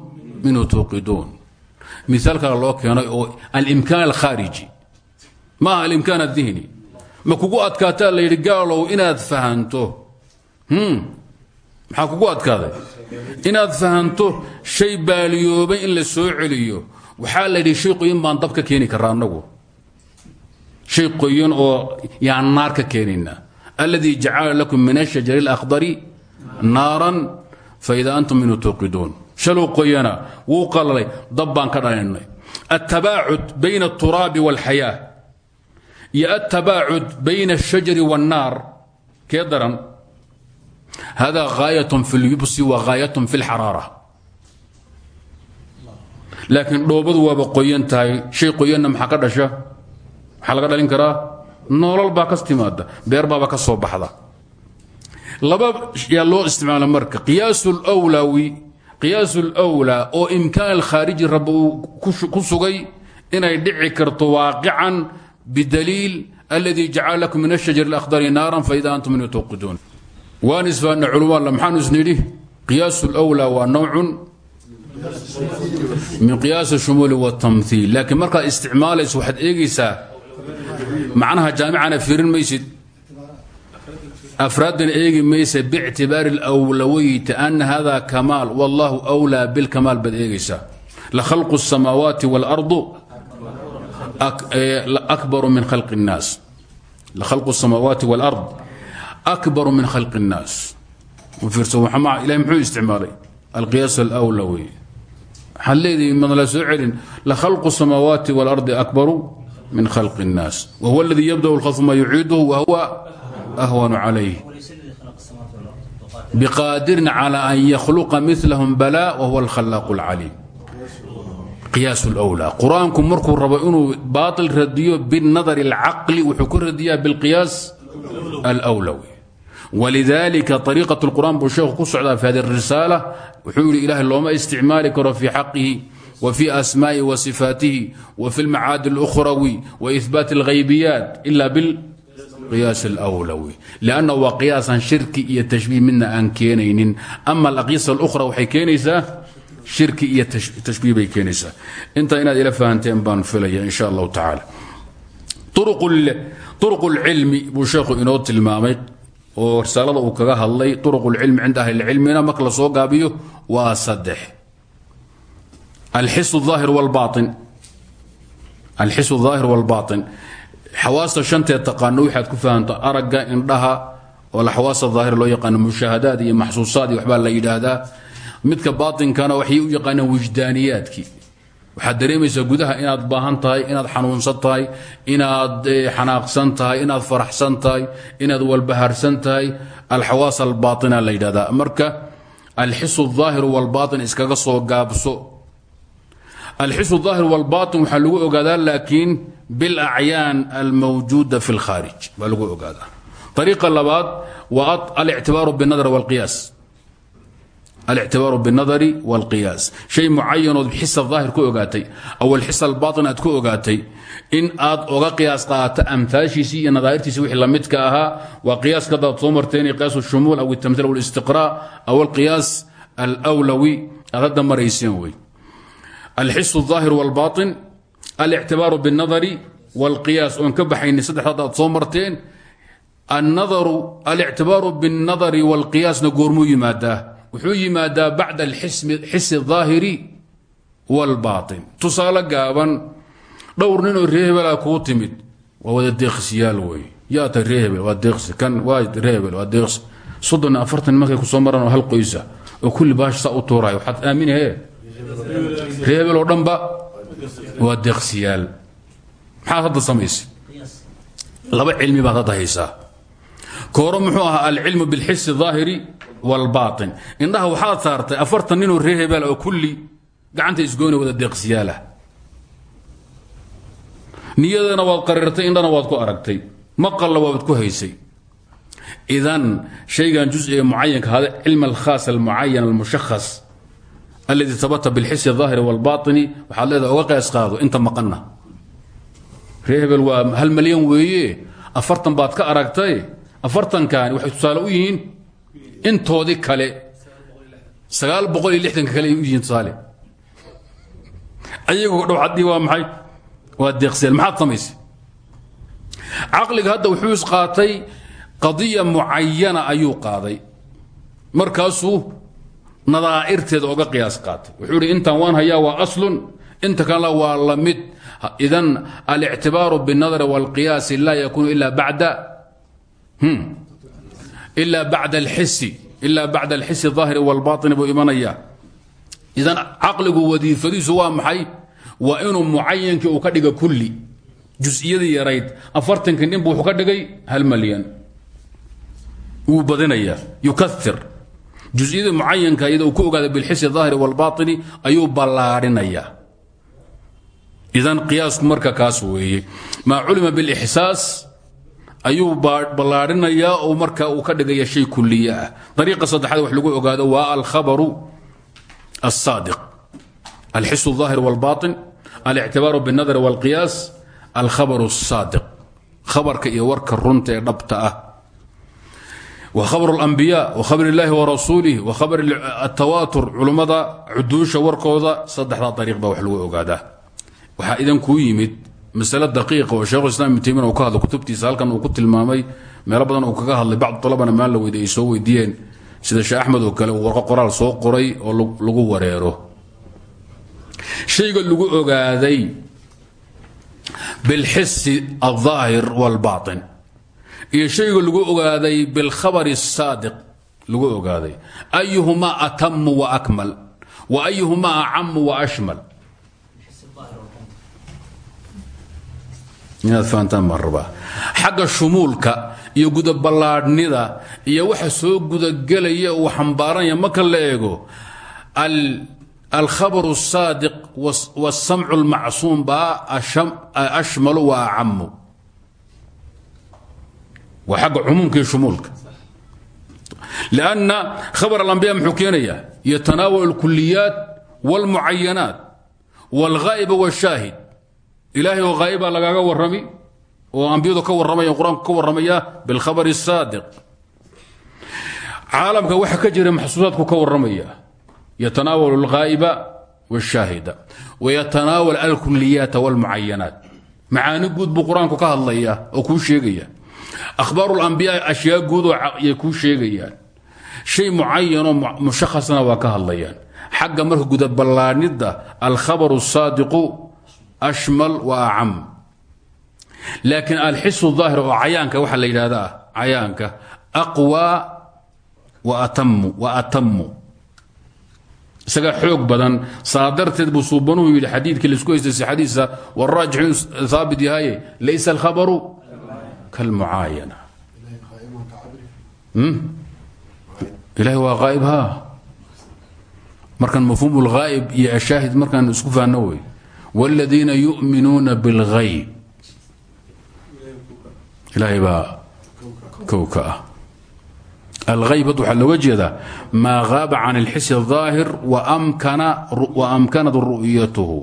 minhu tuuqiduun. Miaal kale loo keenay oo alimkaan alkhaariji. Maaha alimkaan adihni ma kugu adkaataa la yidhi inaad fahanto. Maxaa kugu adkaaday? Inaad fahanto shay baaliyoobay in la soo celiyo waxaa la yidhi shay qoyan baan dab ka keeni karaa annagu shay qoyan oo yaan naar ka keenayna alladii jacala lakum min ashajari اlakhdari naaran faida antum minhu tuuqiduun shalow qoyana wuu qalalay dab baan ka dhalinay aلtabaacud bayna الturaabi wاlxayaa iyo aلtabaacud bayna الshajari wالnaar kee daran hada gaayaة fi اlyubsi wa gaayaة fi اlxaraara laakiin dhoobadu waaba qoyan tahay. Shay qoyanna maxaa ka dhasha? Maxaa laga dhalin karaa? Noolal baa kas timaada beer baaba ka soo baxda. Laba yaa loo isticmaala marka. Qiyaasulwlaawi qiyaasul wlaa oo imkaan alkhaariji rabbi uu ku sugay inay dhici karto waaqican bidaliil aladii jacala lakum min ashajar اlakhdari naaran faida antum minhu tuqiduun waan isfaana culumala maxaanu isnidhi qiyaasulwlaa waa nowcun min qiyaas shumuuli wاtamhiil laakiin markaad isticmaalayso waxaad eegaysaa macnaha jaamicana fiirin maysid afraaddana eegi maysa bictibaari اlwlawiyati ana hada kamaal wallahu wlaa bilkamaal baad eegaysaa lakhalqu الsamaawaati wاlardu akbaru min khalqi الnaas lakhalqu الsamaawaati wاlard akbaru min khalqi الnaas fiirso ilahay muxuu isticmaalay alqiyaas alwlawi waxaad leedihi mad la soo celin lakhalqu الsamaawaati wاlardi akbaru min khalqi الnaas wahuwa اladii yabdأ اlkhalq ma yuciiduhu wahuwa ahwanu calayh biqaadirin calى an yakhluqa milahum bala wahuwa alkhalaaq اlcaliim qiyaas اlwlaa qur-aanku markuu rabo inuu baail radiyo binadari اlcaqli wuxuu ku radiyaa biاlqiyaas alwlawi walidalika ariiqaة اlqur'an buu sheekhu ku socdaa fi hadi الrisaala wuxuu yidhi ilahay looma isticmaali karo fii xaqihi wa fii asmaa'ihi wa sifaatihi wa fi اlmacaadi اlأkhrawi wa ihbaati اlghaybiyaat ila bilqiyaas اlwlawi lanna waa qiyaasan shirki iyo tashbiih midna aan keenaynin ama alaqyaas اlأkhra waxay keenaysaa shirki iyo tashbiih bay keenaysaa intaa inaad ila fahanteen baan filaya insha allahu tacaala uruq اlcilmi buu sheekhu inoo tilmaamay oo risaalada uu kaga hadlay uruqulcilmi cinda ahlicilmina marka la soo gaabiyo waa saddex. Alxis aahir wlbaain xawaasta shantee taqaano waxaad ku fahamto aragga indhaha oo alxawaas aahir loo yaqaano mushaahadaad iyo maxsuusaad iyo waxbaa la yidhaahdaa. Midka baatinkana waxay u yaqaaneen wijdaaniyaadkii waxaad dareemaysaa gudaha inaad baahan tahay inaad xanuunsan tahay inaad eh, xanaaqsan tahay inaad faraxsan tahay inaad walbahaarsan tahay. Alxawaas albaaina la yidhahdaa marka alxisu aahiru walbaain iskaga soo gaabso. Alxisu aahir walbaain waxaa lagu ogaadaa laakiin bilacyaan almawjuuda fi lkhaarij baa lagu ogaadaa. Ariiqa labaad waa alictibaaru binadar wاlqiyaas alictibaaru bاnadari wاlqiyaas shay mucayanood xisa daahir ku ogaatay aw alxisa albaaطin aad ku ogaatay in aad oga qiyaas qaadato amhaashiisii iyo nadaahirtiisi wixii lamidka ahaa waa qiyaaska hadaad soo marteen qiyaas الshumuul aw الtamhiil aw اlistiqrاء aw alqiyaas alwlawi aad hadda marayseen wey alxis الظaahir wاlbaطin alictibaaru bاnadari wاlqiyaas oon ka baxaynay saddexda hadaad soo marteen annadaru alictibaaru biاnnadari wاlqiyaasna goormuu yimaadaa wuxuu yimaadaa bacda alxisi الظaahiri wاlbaaطin tusaale gaaban dhowr ninoo ree hebelaa kuu timid waa wada deeqsiyaal wey yaata ree hebel waa deeqsi kan waa ree hebel waa deeqsi soddon iyo afartan markay ku soo maraan oo hal qoysa oo kulli baash saa u tuurayo waxaad aaminahe ree hebel oo dhanba waa deeqsiyaal maxaad hadda samaysay laba cilmi baad hadda haysaa kooro muxuu ahaa alcilmu bilxisi الظaahiri wlbaain indhaha waxaad saartay afartan ninoo reer oo kulli gacanta isgoyna wada deeqsiyaala. Niyadana waad qariirtay indhana waad ku aragtay. Maqalna waabad ku haysay. Idan shaygan juz ee mucayanka hada cilm alkhaas almucayan almushahas aladi tabata bilxisi aahiri wاlbaطini waxaad leedaha oga qees qaado inta maqanna. Reer hebel hal malyan weeye. Afartan baad ka aragtay. Afartankan waxay tusaale u yihiin intoodii kale sagaal boqol iyo lixdanka kale ay u yihiin tusaale. Ayagoo dhow haddii waa maxay? Waa deeqseel. Maxaad samaysay caqliga hadda wuxuu is qaatay qadiya mucayana ayuu qaaday. Markaasuu nadaa'irteeda oga qiyaas qaatay. Wuxuu idhi intan waan hayaa waa aslun inta kalena waa la mid. Idan alictibaaru biاnadari wاlqiyaasi laa yakunu ila bacda ilaa bacda alxisi aahiri wlbaini buu imanaya. Idan caqligu wadiifadiisu waa maxay? Waa inuu mucayankii uu ka dhiga kulli jusiyadii yarayd afartankii nin buu wuxuu ka hal malyan. Wuu badinaya yukair jusiyadii mucayanka iyada uu ku ogaada bilxisi aahiri wlbaini ayuu ballaadhinaya idan qiyaasku marka kaas weeye. Maa culima bilixsaas ayuu ballaadhinayaa oo marka uu ka dhigaya shay kuliye ah dariiqa saddexaad wax lagu ogaado waa alkhabaru الصاadiq alxis الظaahir wاlbaطin alictibaaru bالnadr wاlqiyaas alkhabaru الصaadiq khabarka iyo warka runta ee dhabta ah wa khabr اlanbiya wa khabr اllahi warasuulih wa khabr الtawaatur culummada cuduusha warkooda saddexdaa dariiq baa wax lagu ogaadaa waxaa idan kuu yimid masale daqiiqa oo sheekhuislam ibnu taymiyan uu ka hadla kutubtiisa halkan uu ku tilmaamay meelo badan uu kaga hadlay bacd talabana maal la weyda ay soo weydiiyeen sida sheekh axmed oo kale uu warqo qoraal soo qoray oo lagu wareero. Shayga lagu ogaaday bilxisi aldaahir walbaatin iyo shayga lagu ogaaday bilkhabari asaadiq lagu ogaaday. Ayuhumaa atamu wa akmal wa ayuhumaa acamu wa ashmal. inaad fahantaan baan rabaa xagga shumuulka iyo gudaballaadhnida iyo waxa soo gudagelaya uu xambaaranaya marka la eego alkhabaru الsaadiq wاsamcu اlmacsuum baa ashmalu wa acamu waa xagga cumuumka iyo shumuulka lanna khabar alambiya muxuu keenaya yatanaawalu اlkuliyaat wاlmucayanaat wاlghaa'iba wاshaahid ilaahay oo haa'ibaa lagaaga warrami oo ambiyadu ka warramaya qur-aanku ka warramaya bilkhabari الsaadiq caalamka waxa ka jira maxsuusaadku ka warramaya yatanaawalu اlghaa'iba wاshaahida wayatanaawal alkuliyaata wاlmucayanaat macaani guud buu qur-aanku ka hadlaya oo kuu sheegaya ahbaaru اlambiyaa ashyaa guudoo yay kuu sheegayaan shay mucayanoo mushahasna waa ka hadlayaan xagga marka gudaballaanidda alkhabaru الsaadiqu ashmal wa acam laakiin alxisu daahir oo cayaanka waxaa la yidhahdaa cayaanka aqwa wa atamu isagaa xoog badan saa darteed buu suubanuhu yidhi xadiidkii la isku haystay sixadiisa waraajixu haabit yahaye laysa alkhabaru kalmucaayana ilahi waa qaa'ib ha markaan mafhuum اlghaa'ib iyo ashaahid markaan isku fahanno wey wاladiina yu'minuuna biاlghayb ilaahay baa kow ka ah alhaybad waxaa looga jeedaa maa haaba can اlxisi الظaahir waamkanat ru'yatuhu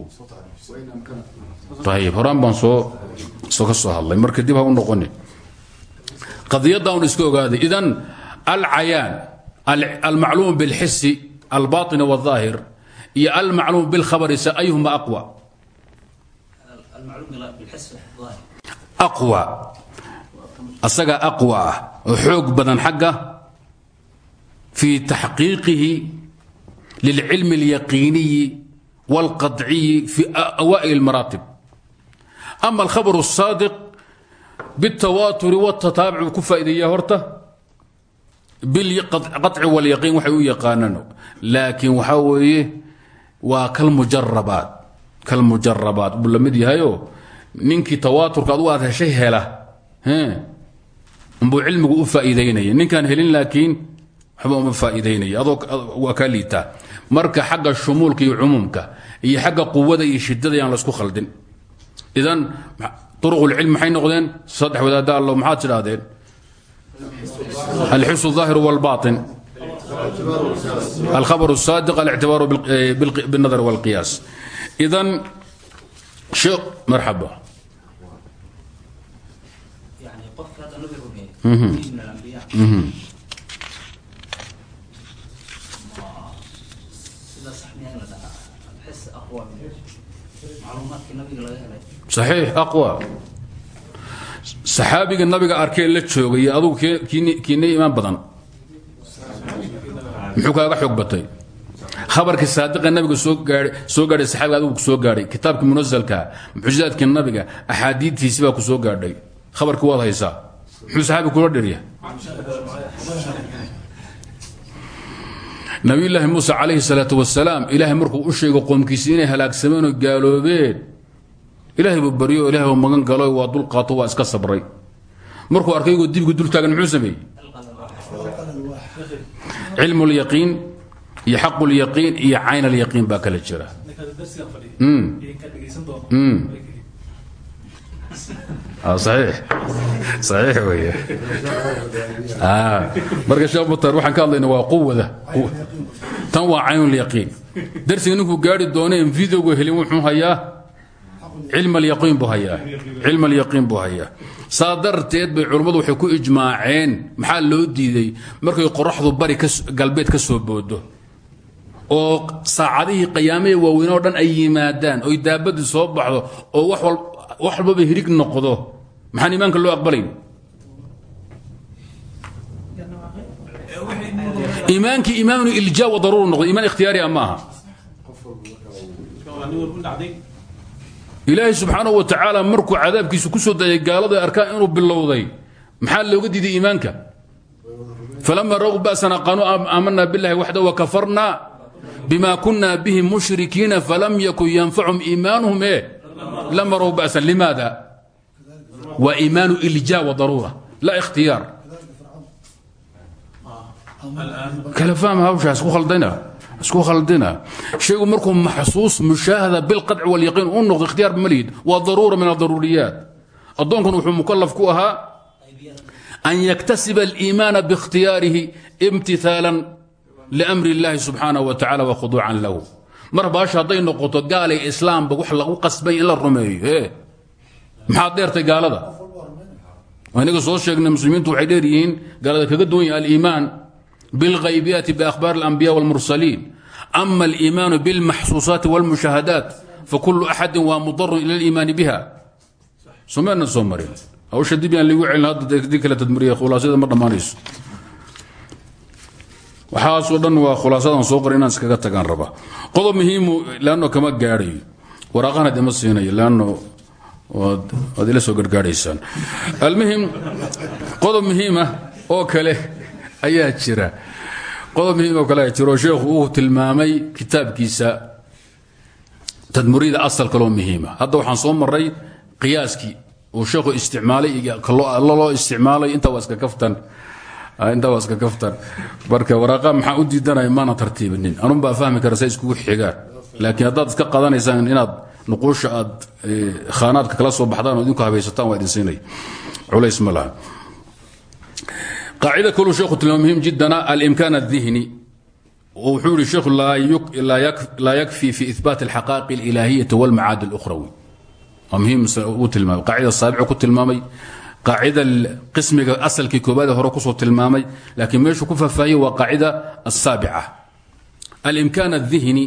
ayb horaan baan soo ka soo hadlay marka dib ha u noqoni qadiyadda un iska ogaaday idan alcayaan almacluum biاlxisi albaطin wالظaahir iyo almacluum biاlkhabari ayuhuma aqwى aqwى asaga aqwى ah oo xoog badan xagga fii taxqiiqihi lilcilmi اlyaqiiniyi wاlqaطciyi fi awa'il اlmaraatib ama alkhabr الsaadiq bالtawaaturi wالtataabuc ku faa'ideeya horta bilqaطci wاlyaqiin waxay u yaqaanaan laakiin waxaa weeye waa kalmujarabaat kalmujarabaat buu la mid yahayo ninkii tawaaturka adu aad heshay hela umbuu cilmigu u faa'iidaynaya ninkaan helin laakiin waxba uma faa'iidaynaya adoo waa kaa liitaa marka xagga shumuulka iyo cumuumka iyo xagga quwada iyo shidada yaan laisku khaldin idan uruqulcilm maxay noqdeen saddex wadaada allo maxaad tidhaahdeen alxis الظaahir wاlbaطin alkhabr الsaadiq alictibaaru bالnadr wاlqiyaas idan marxaba saxiix aqwa saxaabiga nabiga arkee la joogay iyo adugu kiina imaan badan muxuu kaaga xoog batay khabarkii saadiqa nabiga soo gaadhay saxaabiga adigu ku soo gaadhay kitaabkii munasalka mucjizaadkii nabiga axaadiidtiisi baa ku soo gaadhay. Khabarkii waad haysaa. Muxuu saxaabi kula dhirya nabiyulaahi muuse calayhi salaatu wasalaam ilaahay markuu u sheego qoomkiisi inay halaagsameen oo gaaloobeen ilaahay buu baryo o ilahay buu magan galo waa dulqaato waa iska sabray. Markuu arkaygoo dibigu dul taagan muxuu sameeyey? Cilmu lyaqiin iyo xaq اlyaqiin iyo cayn alyaqiin baa kala jira. Hmm. Hmm. Ah, صaxiix wey ah, marka sheekh mutar waxaan ka hadlayna waa quwada tan waa caynulyaqiin darsiga ninkuu gaari doonee videogu helin wuxuu hayaa cilmalyaqiin buu hayaa. Cilm alyaqiin buu hayaa. Saa bay culummadu waxay ku ijmaaceen. Maxaa loo diiday? Markay qoraxdu bari galbeed ka soo boodo oo saacadihii qiyaamihii waaweyn oo dhan ay yimaadaan oy daabadii soo baxdo oo wax walbaba hirig noqdo maxaan iimaanka loo aqbalayn iimaankii iimaanu iljaa wa daruur noqdo iimaan ikhtiyaari ah maaha ilaahay wa tacaala markuu cadaabkiisu ku dayay gaalada arkaan inuu bilowday maxaa looga diiday iimaanka? Falama raw ba'sana qanuu aamanaa biاllahi waxda wakafarna bima kuna bihi mushrikiina falam yakun yanfachum iimaanuhum e lama raw ba'san limaada waa iimaanu ilja wa daruura la ikhtiyaar kala fahma hawshaa isku khaldina isku khaldina shaygu markuu maxsuus mushaahada bilqadci walyaqiin u noqdo ikhtiyaar malihid waa daruura min adaruuriyaat addoonkan wuxuu mukalaf ku ahaa an yaktasiba aliimaana biikhtiyaarihi imtihaalan liamri اllahi subxaanaه wa tacala wakhuduucan lahu mar baasha hadday noqoto gaalay islaamba wax lagu qasbay in la rumeeyo e maxaad dheertay gaalada inaga soo sheegnay muslimiintu waxay dheer yihiin gaalada kaga duwan yahi aliimaan bilghaybiyaati biakhbaar اlambiya wاlmursaliin ama aliimaanu biاlmaxsuusaati wاlmushaahadaat fakulu axadin waa mudarun ila اliimaani biha someena soo marin hawsha dib yaan ligu celin hadda dii kale tadmuriya khulaasada ma dhammaanayso waxaasoo dhan waa khulaasadan soo qoray inaan iskaga tagaan raba. Qodob muhiimu leanno kama gaadhayo waraaqahana dema siinayo leanno waad ila soo gargaadhaysaan almuhim qodob muhiima oo kale ayaa jira. Qodob muhiim oo kale jira oo uu tilmaamay kitaabkiisa tadmuriyada asal kaloo muhiima. Hadda waxaan soo maray qiyaaskii uu sheekhu isticmaalay loo isticmaalay intaa waa kaftan iska kaftan. Marka waraaqa maxaa u diidanaya? Maana tartiibinin. Anun baa fahmi kara say iskugu xigaan laakiin haddaad iska qadanaysaan inaad nuquusha aad khaanaadka kala soo baxdaan oo idinku habaysataan waa idin culays ma laha. Qaacida kaluu sheekhu tilmaam muhiim jiddana alimkaan adihni wuxuu yihi sheekhu laa yakfi fi ihbaat alxaqaaqi alilahiyati walmacaadi اlukhrawi waa muhiim uu tilmaamay. Qaacida saabicu ku tilmaamay qaacida qismiga asalkii koobaad hore ku soo tilmaamay laakiin meeshuu ku faahfaahiyey waa qaacida asaabica alimkaan adihni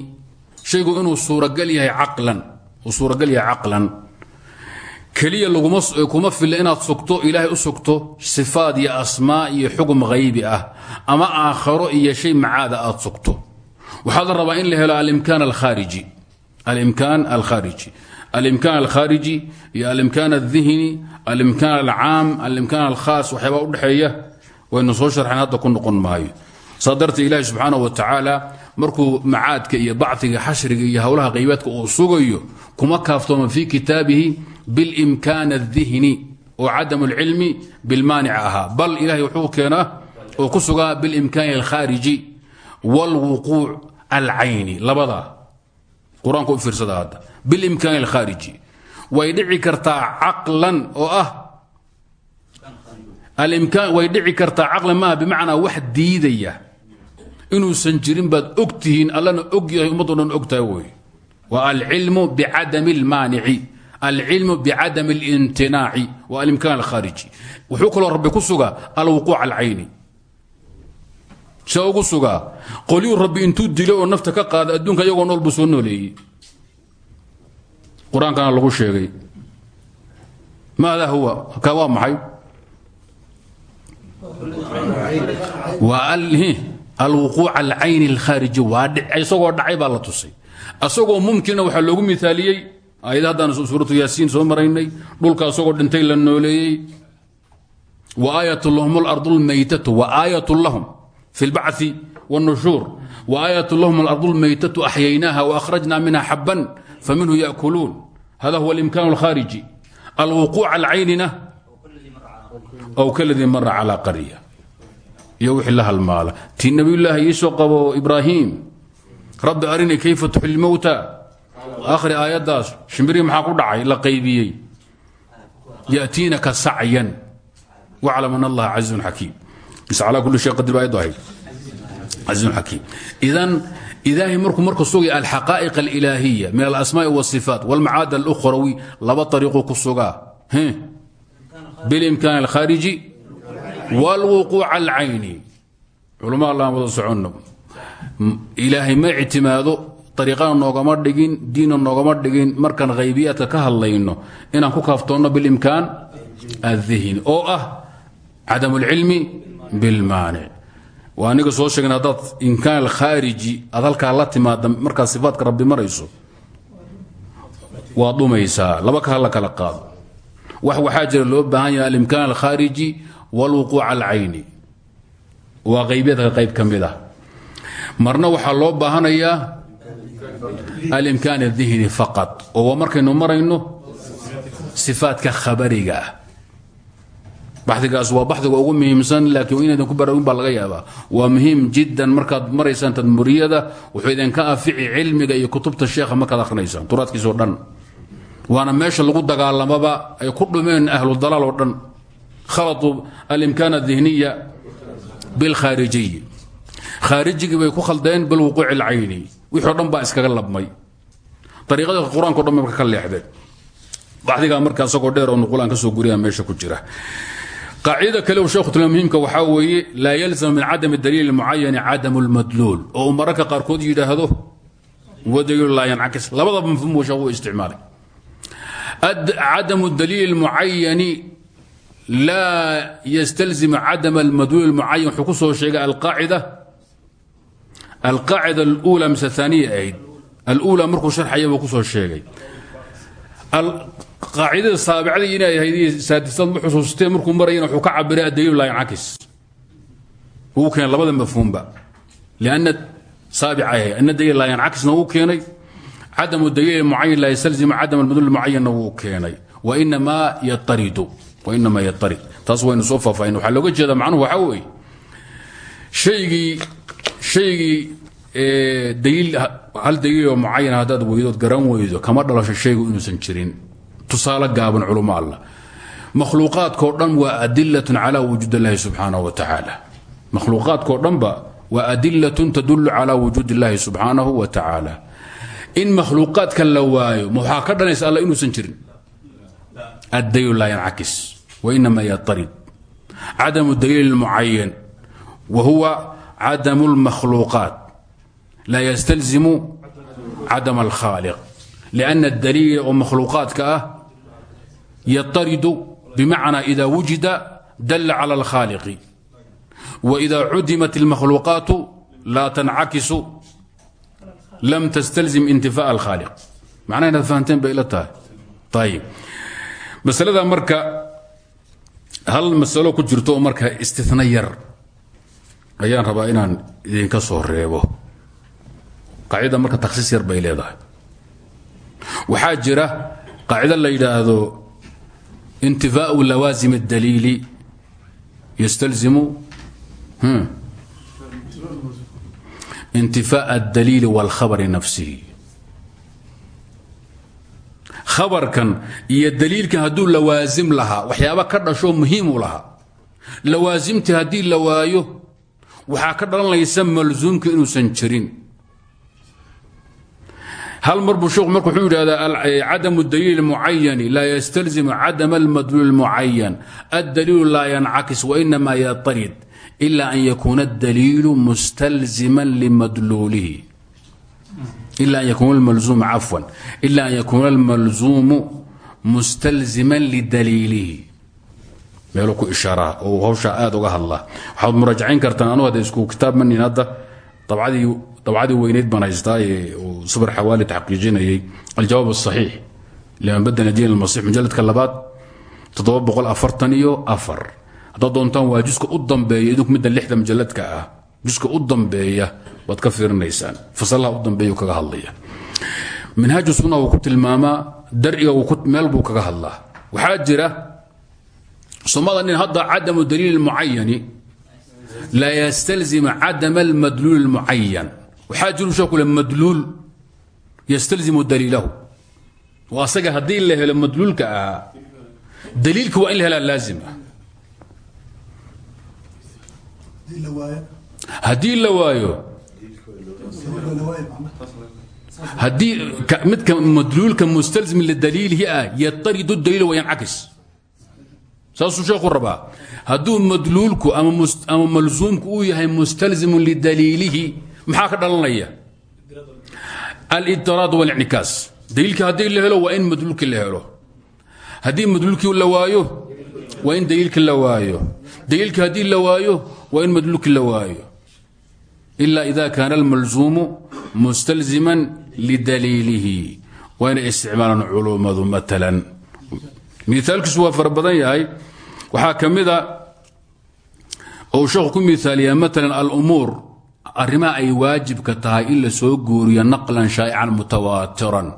shaygu inuu suuragal yahay caqlan uu suuragal yahay caqlan. Keliya kuma filla inaad sugto ilaahay u sifaad iyo asmaa iyo xugum haybi ah ama aakharo iyo shay macaada aad sugto. Waxaa la rabaa in la helo alimkaan alkhaariji alimkaan alkhaariji iyo alimkaan aldihni alimkaan alcaam alimkaan alkhaas waxyaabaa udhexeeya waynu soo sharxeen hadda ku noqon maayo. Saa dartee ilaahi subxaana wa tacaala markuu macaadka iyo bacdiga xashriga iyo howlaha qaybaadka uu sugayo kuma kaaftooma fii kitaabihi bilimkaan aldihni oo cadam lcilmi bilmaanic ahaa. Bal ilahay wuxuu keenaa oo ku sugaa bilimkaani alkhaariji bilimkaani alkhaariji. Way dhici kartaa caqlan oo ah way dhici kartaa caqlan maaha bimacnaa wax diidaya. Inuusan jirin baad og tihiin allana og yahay ummaddo dhan og tahay wey. Waa alcilmu bicadami اlmaanici alcilmu bicadam اlimtinaaci waa alimkaan alkhaariji. Wuxuu kaloo rabbi ku sugaa alwuquuc alcayni. See ugu sugaa qolyuu rabbi intuu dilo nafta ka qaada adduunka iyagoo nool buu soo nooleeyey qur'aankana lagu sheegay. Maada huwa? Ka waa maxay? Alwuquuc alcayni alkhaariji waa isagoo dhacay baa la tusay. Asagoo mumkina waxaa loogu miaaliyey ayad suuratu yaasiin soo maraynay dhulka asagoo dhintay la nooleeyey. Wa aayat lahum alardu lmaytatu wa aayat lahum fi lbacthi wاnnushuur wa aayat lahum alardu lmaytatu axyaynaaha waakhrajna minha xaban faminhu yaakuluun hada huwa alimkan alkhaariji alwuquuc alcaynina aw kaladii mara calى qarya iyo wixii la halmaala tii nabiyullaahi iisoo qabo ibraahim rabbi arinii kayfa tuxyi lmowta akhri aayaddaas shimbirihii maxaa ku dhacay la qaybiyey yatiinaka sacyan waclam an allaha casiizun xakiim idan ilaahay markuu markuu sugay alxaqaa'iq alilaahiya min alasmaa'i wasifaat walmacaad alukhrawi laba ariiquu ku sugaa. Bilimkaan alkhaariji wlwuquuc alcayni. Culummaa laan wada soconno. Ilaahay ma ictimaado ariiqana noogama dhigin diinna noogama dhigin markaan haybiyaadka ka hadlayno inaan ku kaaftoonno bilimkaan adihni oo ah cadam اlcilmi bilmaanic waa aniga soo sheegna haddaad imkaan alkhaariji aad halkaa la timaada markaad sifaatka rabbi marayso waad dhumaysaa. Laba ka hala kala qaado. Wax waxaa jira loo baahan yahay alimkaan alkhaariji wاlwuquuc alcayni. Waa qaybyadka qayb ka mid ah. Marna waxaa loo baahanayaa alimkaan adihni faqad oo markaynu marayno sifaatka khabariga ah baxdigaas waa baxdiga ugu muhiimsan laakiin inaydan ku baraarugin baa laga yaabaa. Waa muhiim jiddan markaad maraysaan tadmuriyada wuxuu idinka afici cilmiga iyo kutubta sheekha markaad akrinaysaan turaadkiisoo dhan. Waana meesha lagu dagaalamaba ay ku dhumeen ahlu dalaal oo dhan. Khalatuu alimkaan adihniya bilkhaarijiyi khaarijigii bay ku khaldeen bilwuquuci alcayni wixii o dhan baa iskaga labmay. Ariiqada qur'aanko dhan marka ka leexdeen. Baxdigaa marka isagoo dheer oo nuqulaan soo guriya meesha ku jira aacida kale shekh muhiimka waxaa weeye laa yalzam min cadam daliil mucayani cadam lmadluul oo uu mararka qaarkood yidhaahdo wadaylaayankis labada mafhuum shekh u isticmaalay cadam daliil mucayani laa ystalzim cadam almadluul اlmucayan wuxuu ku soo sheegay aaacida alqaacida alula mise aaniya ahayd. Aluula markuu sharxaya buu ku soo sheegay qaacidada saabicada inay ahayd saadisad ma xusuustee markuu marayana wuxuu ka cabiray adaliil laa yancakis wuu keenay labada mafhuumba. Lanna saabica ahayd. Ana daliil laa yancakisna wuu keenay. Cadam daliil mucayan laa ystalzim cadam almadluul mucayanna wuu keenay. Wainamaa yataridu wainamaa yatarid taas waynu soo faahfaahin. Waxaa looga jeeda macnuhu waxaa weeye. Haygii shaygii daliil hal daliiloo mucayan haddaad weydood garan weydo kama dhalasho shaygu inuusan jirin tusaale gaaban culummo allah makhluuqaadkao dhan waa adilatun calaa wujuud اllahi subxaanaه wa tacaala makhluuqaadkao dhanba waa adilatun tadulu calaa wujuud اllahi subxaanahu wa tacaala in makhluuqaadka la waayo ma waxaa ka dhalaysa alla inuusan jirin addaliil laa yancakis wainama yatarid cadamu daliil mucayan wa huwa cadamu اlmakhluuqaat laa ystalzimu cadam alkhaaliq لأن الdليil oo makhluuqaadka ah yطaridu bmacnaa إida wujida dل calى الkhاaliq وإida cudimat الmakhluuqaaت laa تنcakisu lam تsتlزim اntifاء الkhاaliq macnaha inaad fahanteen bay ila tahay ayb masalada marka hal masalo ku jirto oo marka istina yar ayaan rabaa inaan idinka soo reebo qaacida marka takhsiis yar bay leedahay waxaa jira qaacido la yidhaahdo intifaau lawaasim اdaliili ystalzimu intifaaء اdaliili wاlkhabri nafsihi khabarkan iyo daliilkan hadduu lawaasim lahaa waxyaaba ka dhashoo muhiimu lahaa lawaasimtii haddii la waayo waxaa ka dhalanaysa malsuumka inuusan jirin hal mar buu sheekhu marka wuxuu yidhahdaa cadam daliil mucayani laa ystalzimu cadam almadluul mucayan addaliilu laa yancakis wainama yatarid ila an yakuuna اdaliilu mustalziman limadluulihi. Ila an yakuuna almalzuumu cafwan. Ila an yakuuna almalzuumu mustalziman lidaliilihi. Meeluu ku ishaaraa oo hawshaa aad uga hadlaa. Waxaad muraajacayn kartaan anu hadda isku kitaab manin hadda. Dabcadii dabcadii weynayd baan haystaa ee uu sabr xawaali taxqiijinayay aljawaab asaxiix liman badana diin almasiix mujaladka labaad iyo afar. Haddaad doontaan waa juska u dambeeya idinku midda lixda mujaladka ah. Juska u dambeeya waad ka fiirinaysaan. Fasalaha u dambeeya kaga hadlaya. Minhaaju sunna wuu ku tilmaamaa darciga meel buu kaga hadlaa. Waxaa jira sumada nin hadda cadamu daliil mucayani laa ystalzim cadam almadluul اlmucayan waxaa jiru sheeku le madluul ystalzimu daliilahu oo asaga haddii la helo madluulka ahaa daliilka waa in la helaa laazim ah haddii la waayo haddii midka madluulka mustalzim lidaliilihi ah yataridu daliil wayancakis saasuu sheekhu rabaa hadduu madluulku ama malsuumku uu yahay mustalzimun lidaliilihi maxaa ka dhalanaya? Alidiraad walicnikaas daliilkii haddii la helo waa in madluulkii la helo. Haddii madluulkii la waayo waa in daliilkii la waayo. Daliilkii haddii la waayo waa in madluulkii la waayo. Ila ida kaana almalsuumu mustalziman lidaliilihi. Waa inay isticmaalaan culummadu maalan miaalkiisu waa fara yahay. Waxaa ka mida ou sheekhu ku miaaliyaa maalan alumuur arrimaha ay waajibka tahay in la soo guuriyo naqlan shaa'ican mutawaatiran.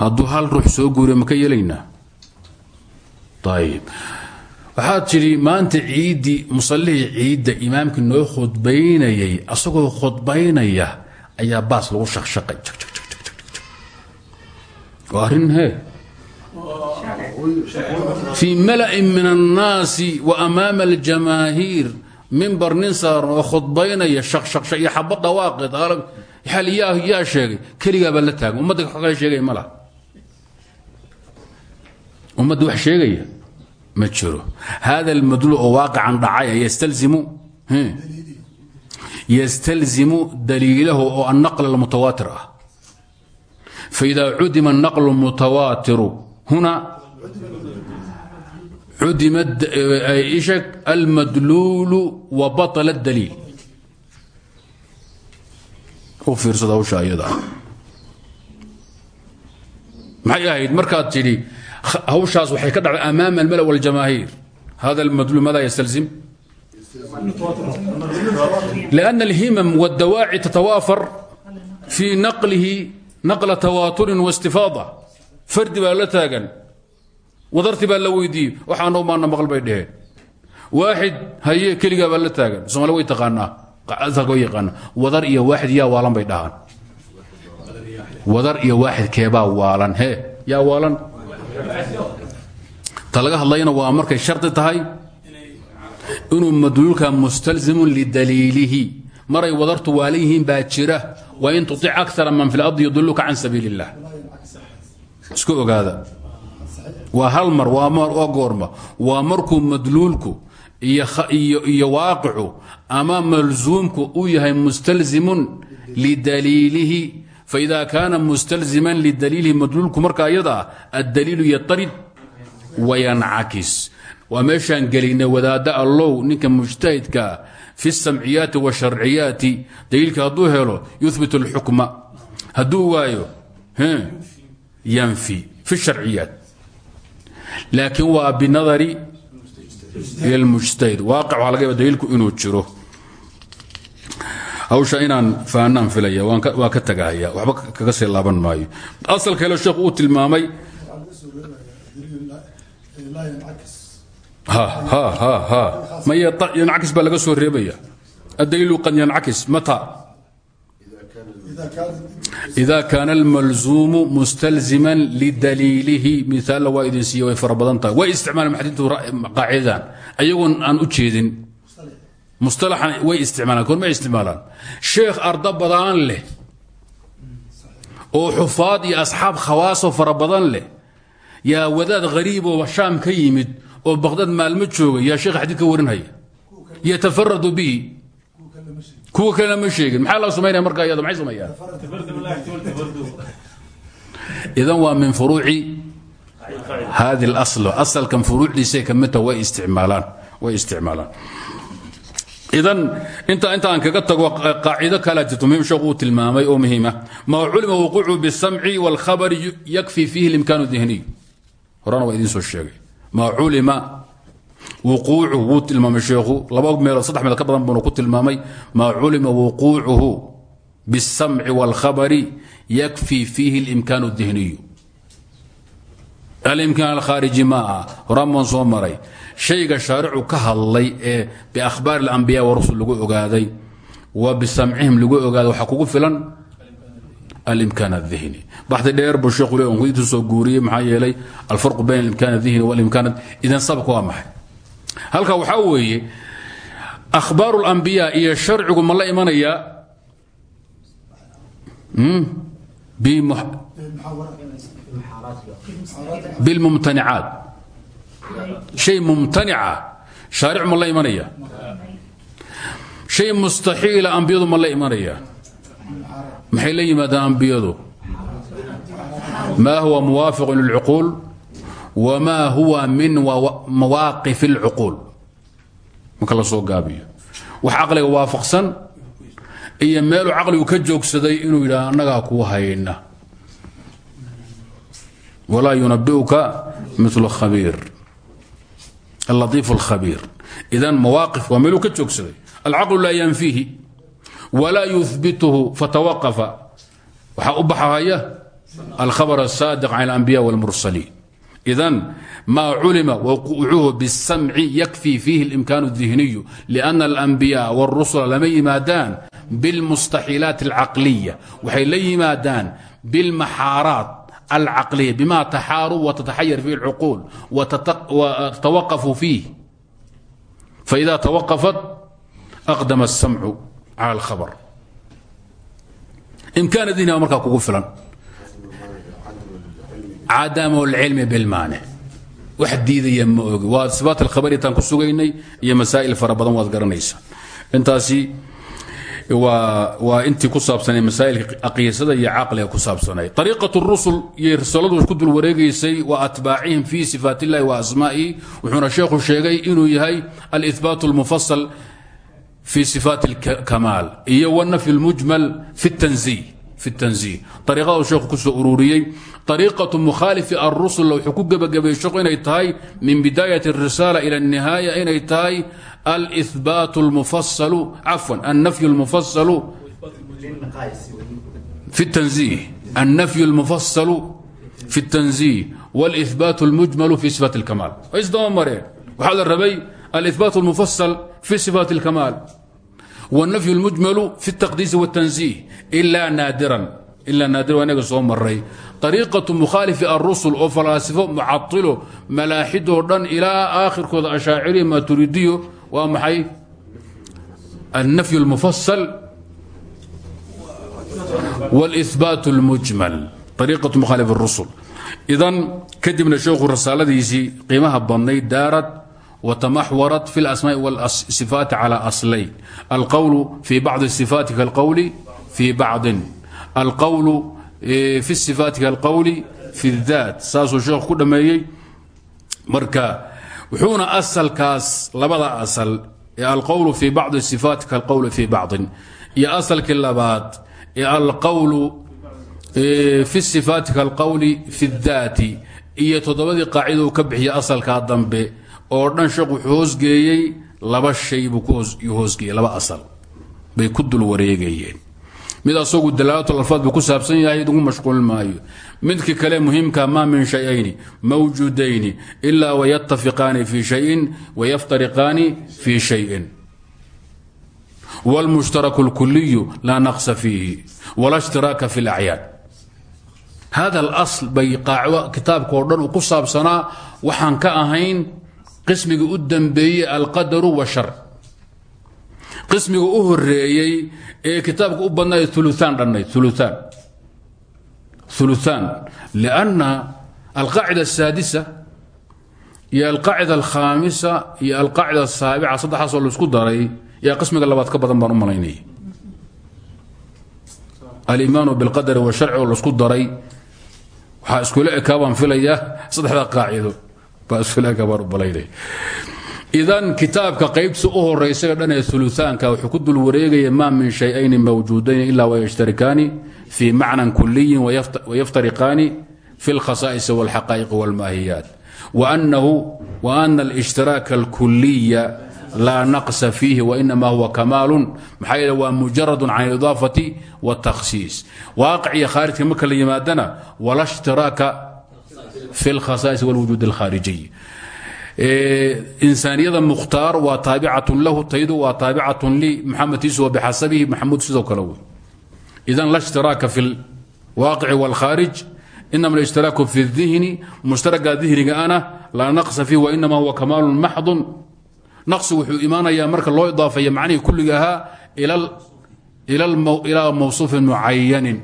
Hadduu hal ruux soo guuriyo ma ka yelaynaa ayib waxaad tidhi maanta ciiddii musallihii ciidda imaamkii noo khudbaynayay asagoo khudbaynaya ayaa baas lagu shaqshaqay. Waa arrin hee. Fii mala'in min annaasi wa amaama aljamaahiir mimbar nin saaran oo khudbaynaya shaqshaqsha iyo xaba dhawaaqeed. Alag xal yaa yaa sheegay keligaabaa la taagan ummadda wax kale sheegaya ma wax sheegaya ma jiro. Hada almadluul oo waaqican dhacaya ystalzimu yastalzimu daliilahu oo annaql almutawaatir ah. Faidaa cudima alnaql mutawaatiru huna cudima ishag almadluulu wa baطla اdaliil u fiirsada hawsha ayada ah maxay ahayd markaad tidhi hawshaas waxay ka dhacday amaama almala wاljamaahiir hada almadluul maada ystalzim لأن الhimم والdawaaci تتwاafر fii naqlihi naqla tawaaturin واstifaaضة fardi baa la taagan wadarti baa la weydiiyey waxaanoo maana maql bay dheheen waaxid haye keligaa baa la taagan somaali way taqaanaa asalka way yaqaana wadar iyo waaxid yaa waalan bay dhahaan. Wadar iyo waaxid keebaa waalan he yaa waalan. Ta hadlayna waa markay shardi tahay inuu madluulka mustalzimun lidaliilihi maray wadartu waala yihiin baa jira wain tutic akara man fi lardi yuduluka can sabiil اllah ogaada waa hal mar waa goorma. Waa markuu madluulku iyo waaqicu ama malsuumku u yahay mustalzimun lidaliilihi faida kaana mustalziman lidaliilihi madluulku markaa iyada ah addaliilu yatarid wayancakis waa meeshaan gelinay wadaada allow ninka mujtahidkaa fi samciyaati washarciyaati daliilka hadduu helo yuhbit اlxukma hadduu waayo yanfi fi sharciyaat laakiin waa binadari ila اlmujtahid waaqic waxaa laga yaba inuu jiro. Hawsha inaan fahanaan filaya waan ka tagahaya. Waxba kaga sii laaban maayo. Asalka helo sheekhu uu tilmaamay ynakis baa laga soo reebaya. Adaliilu qad yankis mata ida kaana almalzuumu mustalziman lidaliilihi miaalla waa idin siiye way fara badan tahay way isticmaalaan muxadiintu qaacidadan ayagoon aan u jeedin mustalaxan way isticmaalaan koor may isticmaalaan sheekh arda badaan leh oo xufaad iyo asxaab khawaasoo fara badan leh yaa wadaad hariib oo shaam ka yimid oo baqdad maalmo jooga yaa kuwa kalena ma sheegin maxaa la samaynaya markaa iyada maxay sameeyaan idan waa min furuuci hadi اlasl asalkan furuucdiisay ka midta way isticmaalaan way isticmaalaan idan inta inta aan kaga tago qaacido kala jirto muhim sheekhu uu tilmaamay oo muhiima maa culima wuquucu biالsamci wاlkhabari yakfi fiihi اlimkaan الdihniy horena waa idiin soo sheegay maa culima wuquucuhu wuu tilmaamay sheekhu laba meelood saddex meelood ka badan buuna ku tilmaamay maa culima wuquucuhu biالsamci wاlkhabari yakfi fiihi اlimkaan الdihniyu alimkaan alkhaariji ma ah horaan baan soo maray shayga shaaricu ka hadlay ee biakhbaari اlambiya warusul lagu ogaaday wa bisamcihim lagu ogaaday waxaa kugu filan alimkaan الdihni baxdi dheer buu sheekhu le ku intuu soo guuriyey maxaa yeelay alfarqu bayn alimkaan الdihni walimkaan idan sababka waa maxay Halka waxaa weeye akhbaaru اlambiya iyo sharcigu ma la imanayaa bilmumtanicaat shay mumtanica shaaric ma la imanaya? Shay mustaxiila ambiyadu ma la imanaya? Maxay la yimaadaan ambiyadu? Ma huwa muwaafiqu lilcuquul wma huwa min mawaaqif اlcuquul marka la soo gaabiyo wax caqliga waafaqsan iyo meeluu caqligu ka joogsaday inuu yidhah annagaa kuu hayna walaa yunabiuka mil khabiir allatiif اlkhabiir idan mawaaqif waa meeluu ka joogsaday alcaqlu laa yanfiihi walaa yuhbituhu fatawaqafa waxaa u baxahaya alkhabr الsaadiq can اlanbiya wاlmursaliin idan ma culima wquucuhu bالsamci yakfi fiihi اlimkaan الdihniyu لأna اlanbiyaء wاlrusula lama yimaadaan biاlmustaxiilaat اlcaqliya waxay la yimaadaan biاlmaxaaraat alcaqliya bima taxaaruu watataxayar fihi اlcuquul watatawaqafu fiih faإida tawaqafat aqdama الsamcu calى اlkhabr imkaan dihni baa markaa kugu filan cadam اlcilmi bilmaanic wax diidaya ma ogi waa sifaat alkhabaritaan ku sugaynay iyo masaa'il fara badan waad garanaysa intaasi waa intii ku saabsanay masaailka aqiisada iyo caqliga ku saabsanay ariiqat rusul iyo risaladu ku dul wareegaysay wa atbaacihim fi sifaat illahi wa asmaa'ihi wuxuuna sheekhu sheegay inuu yahay alihbaat lmufasal fi sifaat اlkamaal iyo wاnafy اlmujmal fi الtanzih ariiqada sheekhu kusoo ururiyey ariiqaة mukhaalifi aلrusul wuxuu ku gebagabay sheekhu inay tahay min bidaayat الrisaala ilى الnihaaya inay tahay alإhbaat اlmufasalu cafwan annafy اlmufasalu fi الtanzih annafy اlmufasalu fi الtanzih wاlإhbaat اlmujmal fi sifaat اlkamaal way isdaba mareen waxaa la rabay alإhbaat اlmufasal fi sifaat اlkamaal wاnafy اlmujmal fi الtaqdiis wالtanzih إla naadiran ilaa naadir waa inaga soo maray ariiqatu mukhaalifi arusul oo falaasifo mucatilo malaaxidoo dhan ilaa aakhirkooda ashaaciriya maturidiyo waa maxay alnafy اlmufasal wاlإhbaat اlmujmal ariiqatu mukhaalif اrusul idan kadibna sheekhu rasaaladiisii qiimaha badnayd daarad watamaxwarat fi اlasmaaءi wاsifaati calى aslayn alqowlu fi bacdi الsifaati kalqowli fi bacdin alqowlu fi sifaati kalqowli fi اdaat saasuu sheekhu ku dhammeeyey marka wuxuuna asalkaas labada asal ee alqowlu fi bacdi sifaati kalqowli fi bacdin iyo asalkii labaad ee alqowlu fi sifaati kalqowli fi اdaati iyo toddobadii qaacida ka bixiyey asalkaa dambe oo dhan sheekh wuxuu hoosgeeyey laba shay buu hoosgeeyey laba asal bay ku dul wareegayeen mid asagu dalaalat alfaad buu ku saabsan yahay idugu mashquulin maayo midkii kale muhiimka maa min shayayni mawjuudayni ilaa wayatafiqaani fi shayin wayaftariqaani fi shayin wاlmushtaraku اlkuliyu laa naqsa fiihi wala اshtiraaka fi اlacyaan hada اlasl bay qaacido kitaabkao dhan uu ku saabsanaa waxaan ka ahayn qismiga u dambeeyey alqadaru washar qismiga u horeeyey ee kitaabka u badnaa uluaan dhannayd uluaan uluaan lianna alqaacida asaadisa iyo alqaacida alkhaamisa iyo alqaacida asaabica saddexaasoo la isku daray yaa qismiga labaad ka badan baan u malaynaya alimaanu bilqadari washarci oo la isku daray. Waxaa iskula ekaa baan filayaa saddexda qaacido. Baa iskula ekaa baan u malaynaya idan kitaabka qaybta u horaysaga dhan ee uluaanka wuxuu ku dul wareegaya maa min shayayni mawjuudayn ilaa wayashtarikaani fii macnan kuliyin wayaftariqaani fi اlkhasaa'is wاlxaqaa'iq wاlmaahiyaat waana اlاshtiraaka اlkuliya laa naqsa fiihi wainama huwa kamaalun maxaa yeele waa mujarad can اlidaafati wاtakhsiis waaqiciya khaarijka marka la yimaadana wala اshtiraaka fi اlkhasaa'is wاlwujuud اlkhaarijiy insaaniyada mukhtaar waa taabicatun lahu taydu waa taabicatun li maxamedtiisu wa bixasabihi maxamuud sidoo kale wey idan la ishtiraaka fi lwaaqici wاlkhaarij inama alishtiraaku fi اdihni mushtaraga dihniga ana laa naqsa fiih wainama huwa kamaalun maxdun naqsi wuxuu imaanayaa marka loo idaafaya macnihii kulliga ahaa ilaa mawsuufin mucayanin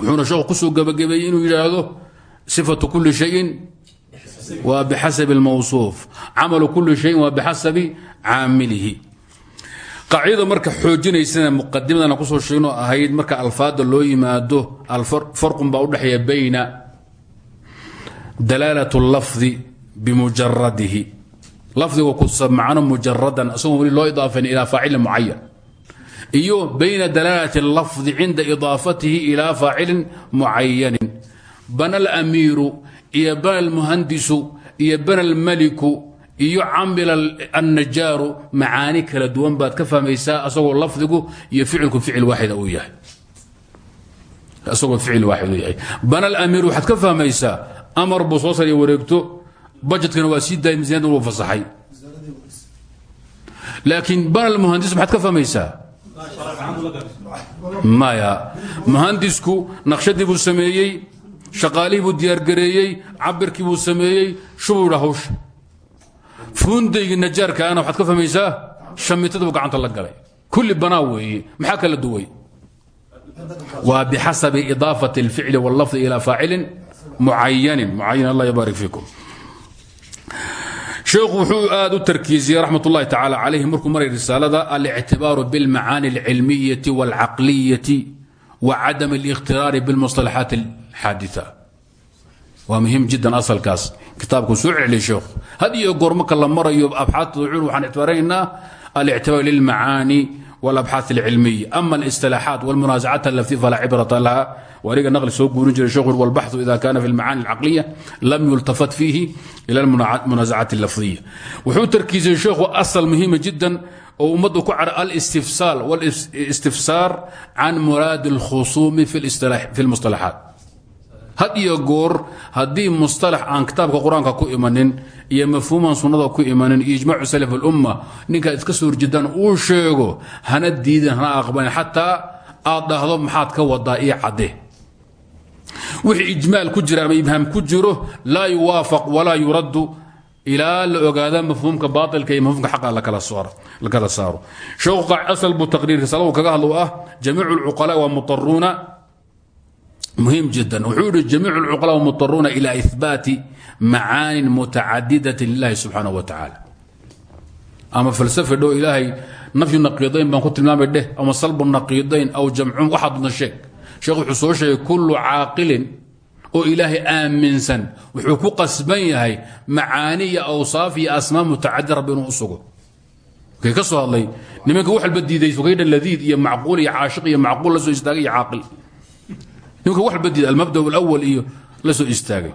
wuxuuna sheekhu ku soo gebagabeeyey inuu yidhaahdo sifatu kuli shayin waa bxasab اlmawصuuf camalu kuli shayin waa bixasabi caamilihi qaacidada marka xoojinaysana muqadimadana kusoo sheegno ahayd marka alfaada loo yimaado farqun baa udhexeeya bayna dalaalaة اlafdi bimujaradihi lafdiga kusa macno mujaradan isagoo weli loo idaafayn ilaa faacilin mucayan iyo bayna dalaalati اlafdi cinda idaafatihi ilaa faacilin mucayanin bana اlamiiru iyo bana almuhandisu iyo bana almaliku iyo camila annajaaru macaani kala duwan baad ka fahmaysaa asagoo lafdigu iyo ficilku ficil waaxida uu yahay. Isagoo ficil waaxid uu yahay. Bana alamiiru waxaad ka fahmaysaa amar buu soo sariya wareegto waa sii daayay miisaniyadda uu fasaxay. Laakiin bana almuhandis maxaad ka fahmaysaa? Maya muhandisku naqshadii buu sameeyey shaqaalihii buu diyaargareeyey cabirkii buu sameeyey shubuu dha hawsha fuundaygii najaarka ana waxaad ka fahmaysaa shamitada buu gacanta la galay kulli banaa weeye maxaa kala duway waa bixasabi idaafati اlficli wاllafdi ilى faacilin mucayanin mucayan allah yabaarik fiikum sheekhu wuxuu aad u tarkiisiyey raxmat ullahi tacaala calayhi markuu maray risaalada alictibaaru bilmacaani alcilmiyati wاlcaqliyati wa cadam اlاkhhtiraari biاlmusطalaxaat alxaadita waa muhiim jiddan asalkaas kitaabkuu soo celiyay sheekhu had iyo goor marka la marayo abxaadta ucul waxaan ictibaaranaynaa alictibaar lilmacaani wاlabxaaث اlcilmiya ama اlistilaaxaat wاlmunaasacaat alafti falaa cibrata laha waniga naqli soo guurin jiray shekhu wاlbaxu ida kana fi اlmacaani اlcaqliya lam yultafat fiihi ila اlmunaasacaat اllafdiya wuxuu tarkiisay sheekhu asal muhiima jiddan oo ummaddu ku cara alistifsaal wاlistifsaar can muraadi اlkhusuumi fi اlmusطalaxaat had iyo goor haddii musطalax aan kitaabka qur-aanka ku imanin iyo mafhuuman sunnada ku imanin iyo ijmacu salaf اlumma ninkaad iska soo horjeedaan uu sheego hana diidin hana aqbalin xataa aad dhahdo maxaad ka wadaa io cadde wixii ijmaal ku jira ama ibhaam ku jiro laa yuwaafaq walaa yuraddu ilaa la ogaada mafhuumka baailka iyo mafhumka xaqa lakala saaro. Asal buu taqriir risaalahu kaga hadl ah jamiic اlcuqalaa waa muaruuna muhiim jiddan. Wuxuu ihi jamiic اlcuqalaa wa muaruuna ila ihbaati macaanin mutacadidatin lilahi subxaanah wa tacaala. Ama falsafa dhow ilaahay nafyu naqiidayn baan ku tilmaamay dheh ama salbu naqiidayn aw jamcun waxaa doonta sheeg. Soo sheegay kullu caaqilin oo ilaahay aaminsan wuxuu ku qasban yahay macaani iyo awsaaf iyo asmaa mutacadid rabbi inuu u sugo. Kay ka soo hadlay nimanka wax walba diiday fogaydha ladiid iyo macquul iyo caashiq iyo macquul la soo istaagay iyo caaqil. Nimanka wax walba diiday almabda alawal iyo la soo istaagay.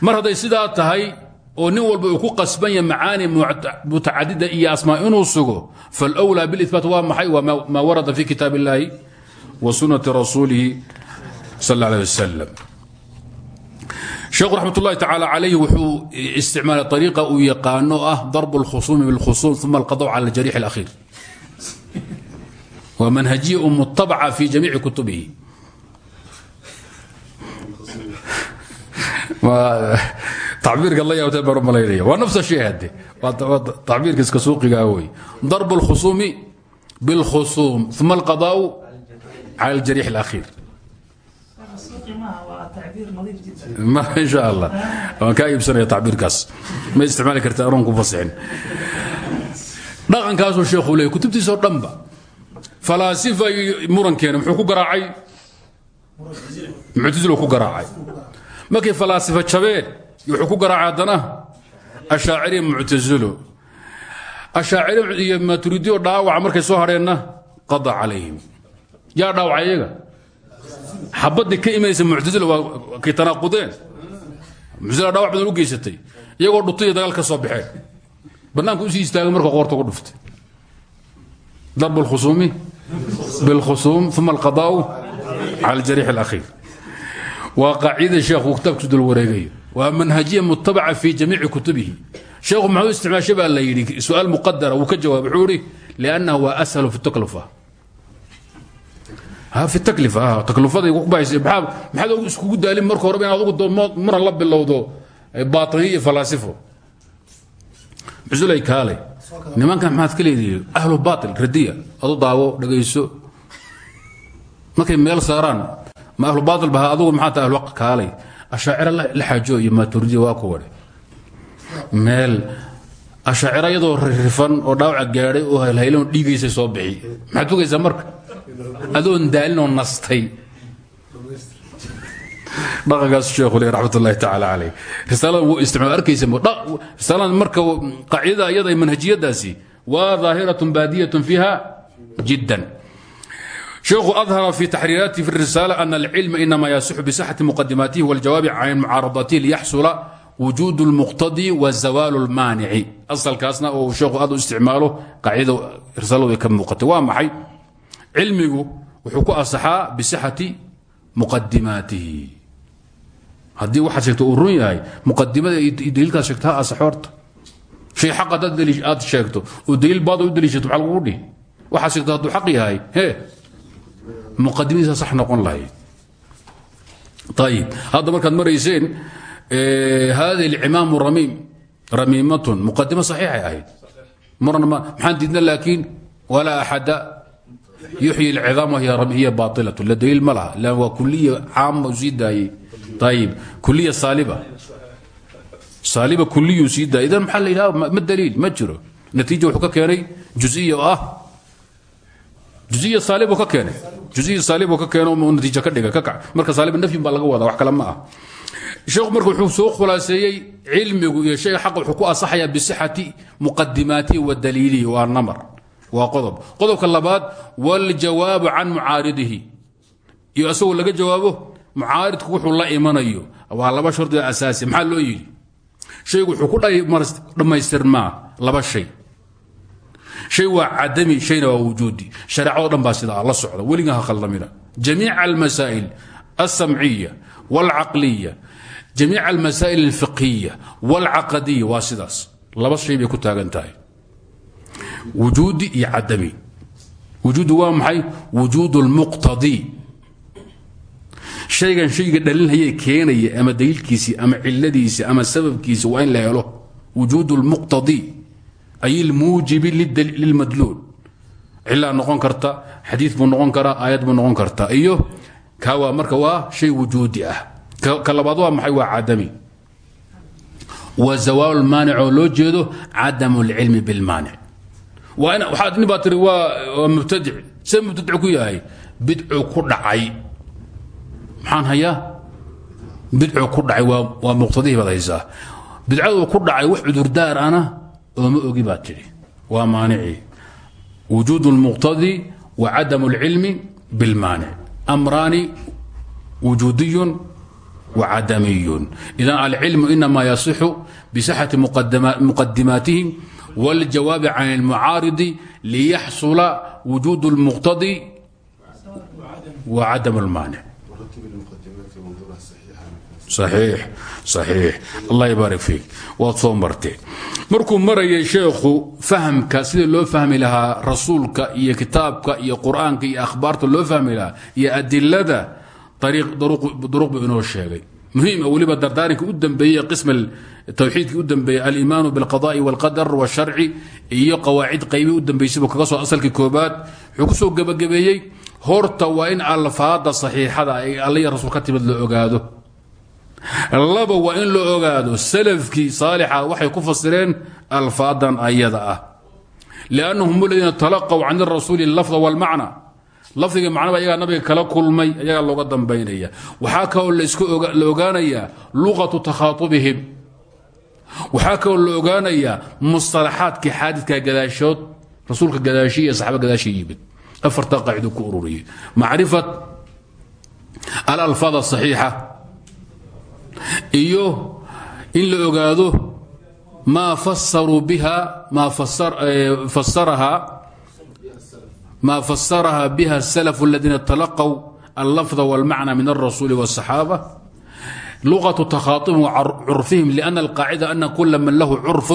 Mar hadday sidaa tahay oo nin walba uu ku qasban yahay macaani mutacadida iyo asmaa inuu sugo falwlaa bilibaat waa maxay? Waa maa warada fi kitaab wa sunati rasuulihi sal aleh wasalam sheekhu raxmatullahi tacaala calayhi wuxuu isticmaalay ariiqa uu yaqaano ah darbu lkhusuumi bilkhusuum uma alqadaw cala aljariix alakhiir waa manhajiya u mutabaca fi jamiici kutubihi. Tacbiirka la yaabtay baan u malaynaya. Waa nafsa shay hadde waa tacbiirka iska suuqigaa ah wey darbu lkhusuumi bilkhusuum uma alqadaw cala aljariix alakhiir in sha allah waan kaa iibsanaya tacbiirkaas ma isticmaali karta aroon ku fasixin dhaqankaasuu sheekhu leeyay kutubtiisao dhanba falaasifa murankeena muxuu ku garaacay muctazilo ku garaacay markay falaasifa jabeen wuxuu ku garaacay haddana ashaaciriya muctazilo ashaaciri iyo maturidiyo dhaawaca markay soo hadheenna qada calayhim yaa dhaawacay iyaga xabadii ka imanaysa muctail waa kay tanaaqudeen. Muctazila dhawac badan u geysatay iyagoo dhutay dagaal ka soo baxeen. Bannaanka u sii istaagay marka qoorta ugu dhuftay. Darbu lkhusuumi bilkhusuum uma alqadaa'u cala aljariix alakhiir. Waa qaacidada sheekhu kitaabkiisu dul wareegayo. Waa manhajiya mutabaca fii jamiici kutubihi. Sheekhu maxuu isticmaashay baa la yidhi su'aal muqadara wuu ka jawaab wuxuu liannahu waa ashalu fi taklufa fi taklifa taklufaday ku bahaysa maxaa maxaad iskugu daalin marka horeba inaad ugu mara la bilowdo baatiniyo iyo falaasifo? Xusulay kaalay nimankan maxaad ka leedihi ahlu baatil radiya. Adu daawo dhagayso. Markay meel saaraan ma ahlu baatil baha adugu maxaa tahay ahlu kaalay ashaacira la xaajo iyo maaturidiya waa kuwadhe meel ashaacira iyadoo rifan oo dhaawaca gaadhay oo halhaylan dhiigaysay soo bixi. Maxaad fogaysaa marka adoon daalinoo nastay. Dhaqankaas sheekhu le raxmat ullahi tacaala caleyh risaalada wuu isticmaal arkaysa risaalada marka qaacidada iyada manhajiyadaasi waa daahiratun baadiyatun fiiha jiddan. Sheekhu adhara fi taxriiraatihi fi risaala ana alcilma inama yasixu bisixati muqadimaatihi waljawaabi can mucaaradatihi liyaxsula wujuud اlmuqtadi wa zawaalu اlmaanici asalkaasna oo sheekhu aad isticmaalo qaacidada risaaladu ka muuqatay. Waa cilmigu wuxuu ku asaxaa bisixati muqadimaatihi haddii waxaad sheegto uu run yahay muqadimada daliilkaad sheegto ha asaxo horta. Shay sheegto oo daliil baad u daliishato maxaa lagugu dhihi? Waxaad sheegto hadduu xaq yahay hee muqadimadiisa sax noqon lahayd. Ayib hadda markaad marayseen hadi alcimaamu ramiim ramiimatun muqadimo saxiixay ahayd. Marna maxaan diidna laakiin walaa yuxyi اlcidaam hiya baailaة la daliil ma laha waa kuliya caama sii daayey ayib kuliya saaliba saaliba idan maxaa la ma daliil ma jiro natiija wuxuu ka ah juziya saalib ka keenay juziya saalib ka keeno natiija ka marka saalib nafyin baa laga wadaa wax kale ma ah sheekhu marka wuxuu soo khulaaseeyey cilmigu iyo shayga xaqa wuxuu ku asaxayaa bisixati muqadimaatihi wa daliilihi waa namar waa qodob. Qodobka labaad waljawaabu can mucaaridihi. Iyo asagoo laga jawaabo mucaaridku wuxuu la imanayo. Waa laba shardiga asaasi maxaa loo yidhi? Shaygu wuxuu ku dhammaystirmaa laba shay. Shay waa cadami shayna waa wujuudi. Shareecado dhan baa sidaa la socda weliga ha khaldamina. Jamiica almasaa'il alsamciya waalcaqliya jamiica almasaa'il alfiqhiya waalcaqadiya waa sidaas. Laba shay bay ku taagan wujuudi iyo cadami wujuudi waa maxay? Wujuud lmuqtadii shaygan shayga dhalinhayee keenaya ama daliilkiisii ama ciladiisi ama sababkiisi waa in la helo. Wujuud lmuqtadii ay ilmuujibi lilmadluul. Cilaa noqon karta xadiid buu noqon karaa aayad buu noqon karta. Iyo ka waa marka waa shay wujuudi ah. Ka labaad waa maxay? Waa cadami wa zawaalu lmaanic oo loo jeedo cadamu lcilmi bilmaanic aa tii waa mubtadic. See mubtadic ku yahay bidcu ku dhacay. Maxaan hayaa? Bidcu ku dhacay waa muqtadihii baad haysaa. Bidcadu ku dhacay wax cudurdaar ana ooma ogi baad tidhi waa maanicii wujuud اlmuqtadi wa cadam اlcilmi bilmaanic amraani wujuudiy wa cadamiy idan alcilmu inama yasixu bisaxati muqadimaatihi wاljawaabi can اlmucaaridi liyaxsula wujuud اlmuqtadi wa cadam اlmaanic صaxiix صaxiix allah ybaarك fiik waad soo marteen markuu marayay sheekhu fahamka sida loo fahmi lahaa rasuulka iyo kitaabka iyo qur'aanka iyo akhbaarta loo fahmi lahaa iyo adilada duruq buu inoo sheegay muhiima ah, weliba dardaaranka u dambeeye qisma tawxiidkii u dambeeyey alimaanu bilqada'i walqadar washarci iyo qawaacid qaybi u dambaysay buu kaga soo asalka koobaad wuxuu ku soo gebagabeeyey horta waa in alfaada saxiixada ay alla iyo rasuul ka timid la ogaado. Laba waa in la ogaado salafkii saalixa waxay ku fasireen alfaadan ayada ah. Liannahum aladiina can irasuuli lafda wاlmacna lafdiga macnaba ayagaa nabiga kala kulmay ayagaa looga dambaynaya. Waxaa kaloo la ogaanayaa luqatu takhaatubihim. Waxaa kaloo la ogaanayaa mustalaxaadkii xaadidka gadaashood rasuulka gadaashii iyo saxaaba gadaashii yimid. Afarta qaacido ku ururiyey. Macrifat alalfaad asaxiixa iyo in la ogaado maa fasaruu biha maa fasaraha ma fasaraha biha السلف الذين تلقوا اللفظ والمعنى من الرسول والصحابة لغة تخاطبهم وعرفهم لأن القاعدة أن كل من له عرف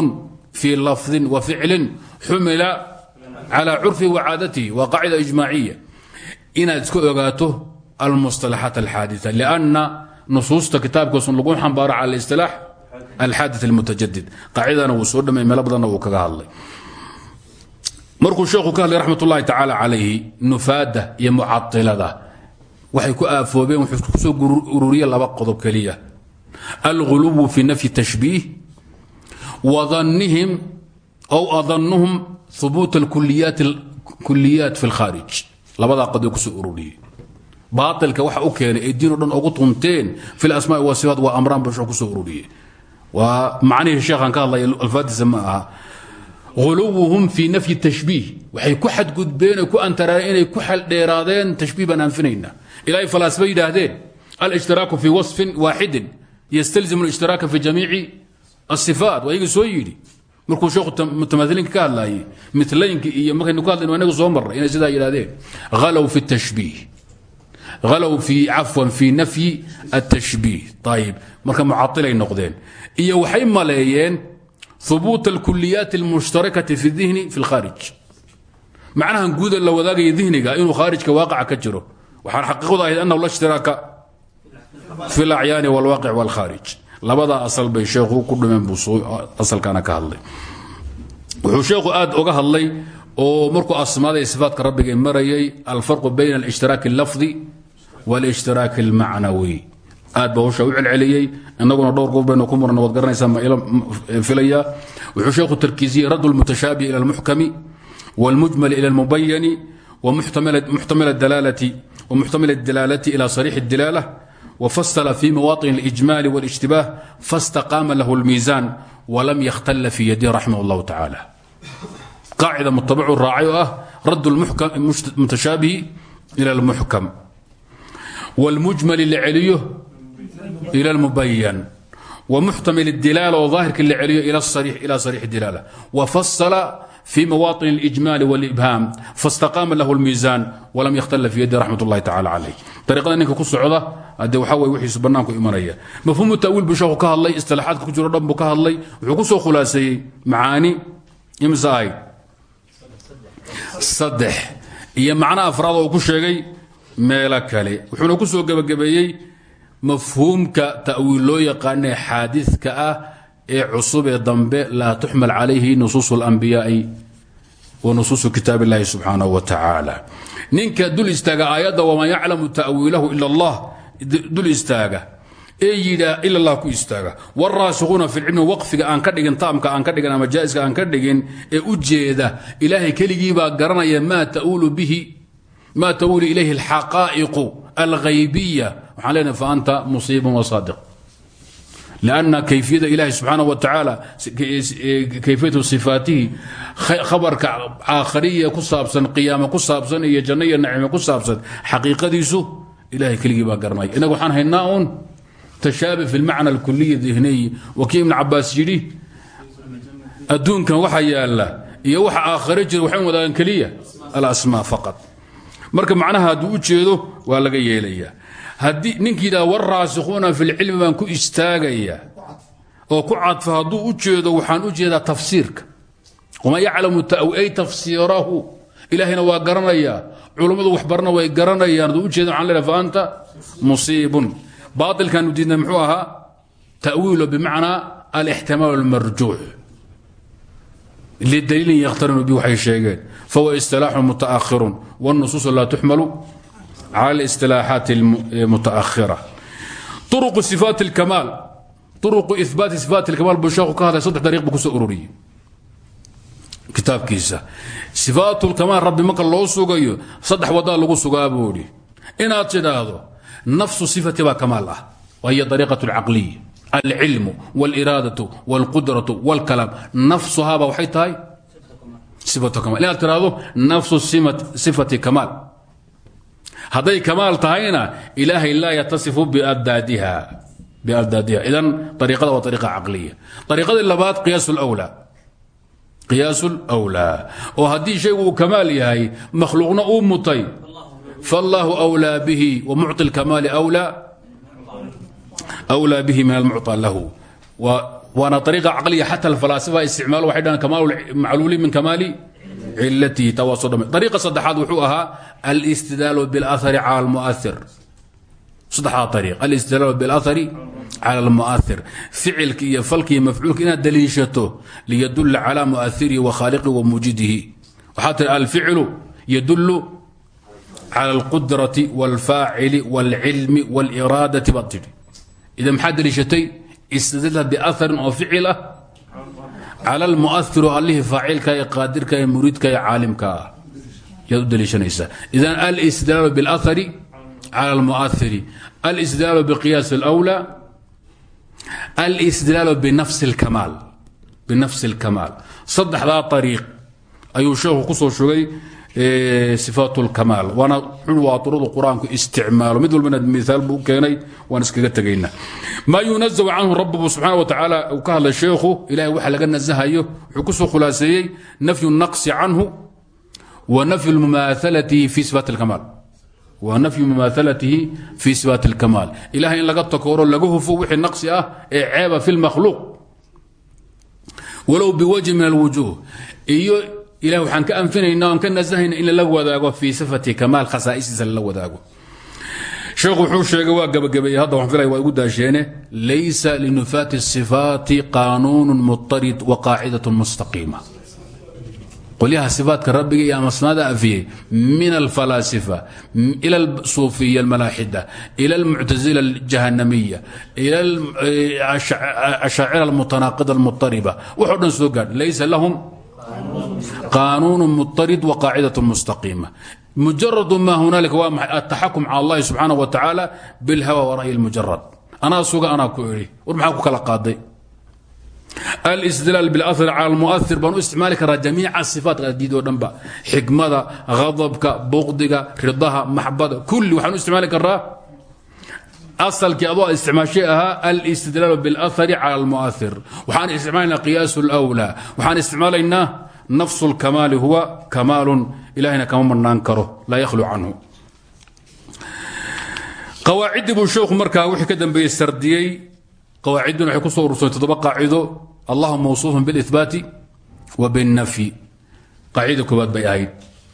في لفظ وفعل حمل على عرفه وعادته وقاعدة إجماعية inaad isku ogaato almusطalaxaat alxaadiثة لأna nusuusta kitaabkoosun lagu xambaaro cala اlisطilaax alxaadiث اlmutajadid qaacidana wuu soo dhamay meelo badanna wuu kaga hadlay markuu sheekhu ka hadlay raxmat ullahi tacaala calayhi nufaada iyo mucailada waxay ku aafoobeen wuxuu ku soo ururiye laba qodob keliya. Alguluwu fi nafyi tashbiih wa dannihim aw adannuhum hubuut alkuliyaat fi lkhaarij labadaa qodob ku soo ururiyey. Baailka waxa u keenay ee diin o dhan ugu tunteen fi lasmaai wasifaat waa amraan ku soo alfaadiisa ma aha uluwuhum fii nafyi tashbiih waxay ku xadgudbeen oo ku antaraareen inay ku xeldheeraadeen tashbiih baan anfinayna ilaahay falaasba yidhaahdeen alishtiraaku fii wasfin waaxidin ystalzimu اlishtiraaka fi jamiici asifaat waa iyaga soo yidhi markuu sheekhu mutamailinka ka hadlaayey milaynka iyo markaynu ka hadlayn inaga soo marray inay sidaa yidhahdeen halow fi tashbiih halow fi cafwan fi nafyi atashbiih ayib marka mucailay noqdeen iyo waxay maleeyeen hubuut alkuliyaat almushtarakati fi dihni fi lkhaarij macnahan guuda la wadaagaya dihniga inuu khaarijka waaqaca ka jiro. Waxaan xaqiiqadu ahayd anahu la ishtiraaka fi alacyaani walwaaqic walkhaarij. Labadaa asal bay sheekhu ku dhumeen buu asalkana ka hadlay. Wuxuu sheekhu aad oga hadlay oo markuu asmaada iyo sifaatka rabbiga marayay alfarqu bayna alishhtiraaki allafdi walishtiraaki almacnawi aad ba hawsha u celceliyey inaguna dhowr goob baynu ku marna waad garanaysaa ma filaya wuxuu sheekhu tarkiisiyey radd lmutashaabihi ila almuxkami wاlmujmal ila almubayani وmuxtamil الdalaalati ila صarيح الdilaala وfasla fi mawaطن الإجmاl والاجتibاh faاstaqاama lah الmiiزan وlam ykhtala fi yadih raximah الlah taعalى qaacida mutabacu raacay oo ah radd mutashaabihi ilى اlmuxkam wاlmujmal la celiyo ilى اlmubayan وmuxtamil الdilaala oo ظaahirka la celiyo ilى صarيح الdilaala وfasla في مواطن الإجمال والإبهام فاstقاama lah الميزان وlam ykhtla في yadi رaxmat الlahi tacalى عalيه طariiqada ninka ku socda ade waxa wey wixiisu bannaanku imanaya mafhuumu ta'wiil buu sheekhu ka hadlay isilaaxaadka ku jiro dhan buu ka hadlay wuxuu ku soo khulaaseeyey macaani imse ahayd saddex iyo macno afraad oo ku sheegay meelo kale wuxuuna ku soo gebagabeeyey mafhuumka ta'wiil loo yaqaanee xaadidka ah ee cusub ee dambe laa tuxmal calayhi nusuus اlanbiyaai wa nusuusu kitaab اllahi subxaanaه wa tacaala ninka dul istaaga aayadda waman yaclamu ta'wiilahu ila اllah dul istaaga ee yidhaa ila allah ku istaaga wاraasikuuna fi lcilmi waqfiga aan ka dhigin taamka aan ka dhigin ama jaa'iska aan ka dhigin ee u jeeda ilaahay keligii baa garanaya maa tauulu bihi ma twiil ilayhi اxaqaa'iqu alghaybiya. Waxaan leenahay faanta musiiban wasaadi lanna kayfiyada ilahi subxaana wa tacaala kayfiyatu sifaatihi khabarka aakhariya ku saabsan qiyaamo ku saabsan iyo janno iyo nacimo ku saabsan xaqiiqadiisu ilahay keligii baa garanay innaga waxaan haynaa un tashaabih fi lmacna alkuliya dihniy wakii ibn cabaas yidhi adduunkan waxa yaalla iyo waxa aakhare jira waxay wadaagan keliya alasmaa faqad marka macnaha hadduu u jeedo waa laga yeelaya haddii ninkiidaa waraasikuuna fi lcilmi baan ku istaagaya oo ku cadfa hadduu u jeedo waxaan u jeedaa tafsiirka. Waman yaclamu ay tafsiirahu. Ilaahayna waa garanayaa. Culummadu waxbarna way garanayaan. Hadduu u jeeda waxaan leedahay fa anta musiibun. Baatilkaanu diidnay muxuu ahaa? Ta'wiilo bimacnaa alixtimaal almarjuux lidaliilin yakhtarinu bi waxay sheegeen fahuwa istilaaxun mutaakhirun wاnusuusu laa tuxmalu على الاsطiلاaحaaت المتأhرة طرق صفاaت الكماaل طرق إثباaت صفاaت الكماal buu sheeku ka hadlay saddex dariiq buu kusoo ururiyey kitaabkiisa صفاaت الكماal rabbi marka loo sugayo saddex wadaa lagu sugaa buu idhi inaad tidhaahdo نفس صفati baa كماal ah وهي طريقة العقلية العلم والإراadة والقدرة والكلام نفسhaaba waxay tahay iaad tiraado nafsu sifati kamaal hadday kamaal tahayna ilaahay laa yatasifu biadaadiha idan ariiqada waa ariiqa caqliya. Ariiqadii labaad qiyaas lwlaa qiyaasu lwlaa oo haddii shaygu uu kamaal yahay makhluuqna uu mutay faallaahu wlaa bihi wamuci kamaali wlaa bihi min almucطa lahu waana ariiqa caqliya xata alfalaasifa isticmaalo waxay dhahaan kamaal macluuli min kamaali cilatihi tawaaso dhame ariiqa saddexaad wuxuu ahaa alistidlaalu biاlahari cala almuair saddexdaa ariiq alistidlaalu biاlahari cala almu'ahir ficilka iyo falka iyo mafcuulka inaad daliishato liyadulla cala mu'ahirihi wa khaaliqihi wa muujidihi waxaa tiri alficlu yadullu cala alqudrati wاlfaacili wاlcilmi wاliraadati baad tidhi idan maxaad daliishatay istidlaalha biaharin oo ficil ah cala almu'ahiro allihii faacilka ee qaadirka ee muriidka ee caalimka ah yaad u daliishanaysaa idan alistidlaalu biاlahari cala almu'ahiri alistidlaalu biqiyaas اlأwlى alistidlaalu binafsi اlkamaal saddexdaa ariiq ayuu sheekhu ku soo shogay ifaat lamaal waana waa uradu qur'aanku isticmaalo. Mid walba inaad miaal buu keenay waan iskaga tegayna maa yunazaw canhu rabuhu subxana wa tacaala uu ka sheekhu ilahay waxa laga nasahayo wuxuu ku soo khulaaseeyey nafyu naqsi canhu wa nafyu mumaalatihi fi sifaat lamaal wa nafyu mumaahalatihi fii sifaat اlkamaal ilahay in laga takooro laga hufo wixii naqsi ah ee ceeba fi lmakhluuq walow biwajhi min alwujuh iyo ilah waxaan ka anfinayna aan ka nasahayna in lala wadaago fii sifati kamaal khasaa'istiisa lala wadaago. Sheekhu wuxuu sheegay waa gabagabeeyey hadda waxaan filaya waa igu daasheene. Laysa linufaati sifaati qaanuunun muttarid wa qaacidatun mustaqiima. Qolyaha sifaatka rabbiga iyo amasmaada afiyey min alfalaasifa ila asuufiya almalaaxida ila almuctasila aljahanamiya ila eh, ashaacira almutanaaqida almutariba waxoo dhan soo gaadh laysa lahum qaanuun muطarid waqaacidaة mustaqiima mujaradu ma hunaalika waa maxay ataxakum cala allahi subxaanaه wa tacaala bilhawa wara'yi اlmujarad anaa suga anaa ku idhi war maxaa ku kala qaaday alstidlaal biاlأr cala اlmuؤir baan u isticmaali karaa jamiica sifaatka diid oo dhanba xikmada hadabka buqdiga ridaha maxbada kulli waxaan u isticmaali karaa asalkii adoo isticmaashay ahaa alistidlaal biاlأhari cala اlmuؤir waxaan isticmaalaynaa qiyaas اlأwlى waxaan isticmaalaynaa nafs اlkamaali huwa kamaalun ilahayna kama marnaan karo laa yakhlu canhu qawaaciddii buu sheekhu markaa wixii ka dambeeyey sardiyey qawaacidduna waxay ku soo urursan toddoba qaacido allahu mawsuufun biاlihbaati wa biاlnafyi qaacida koowaad bay ahayd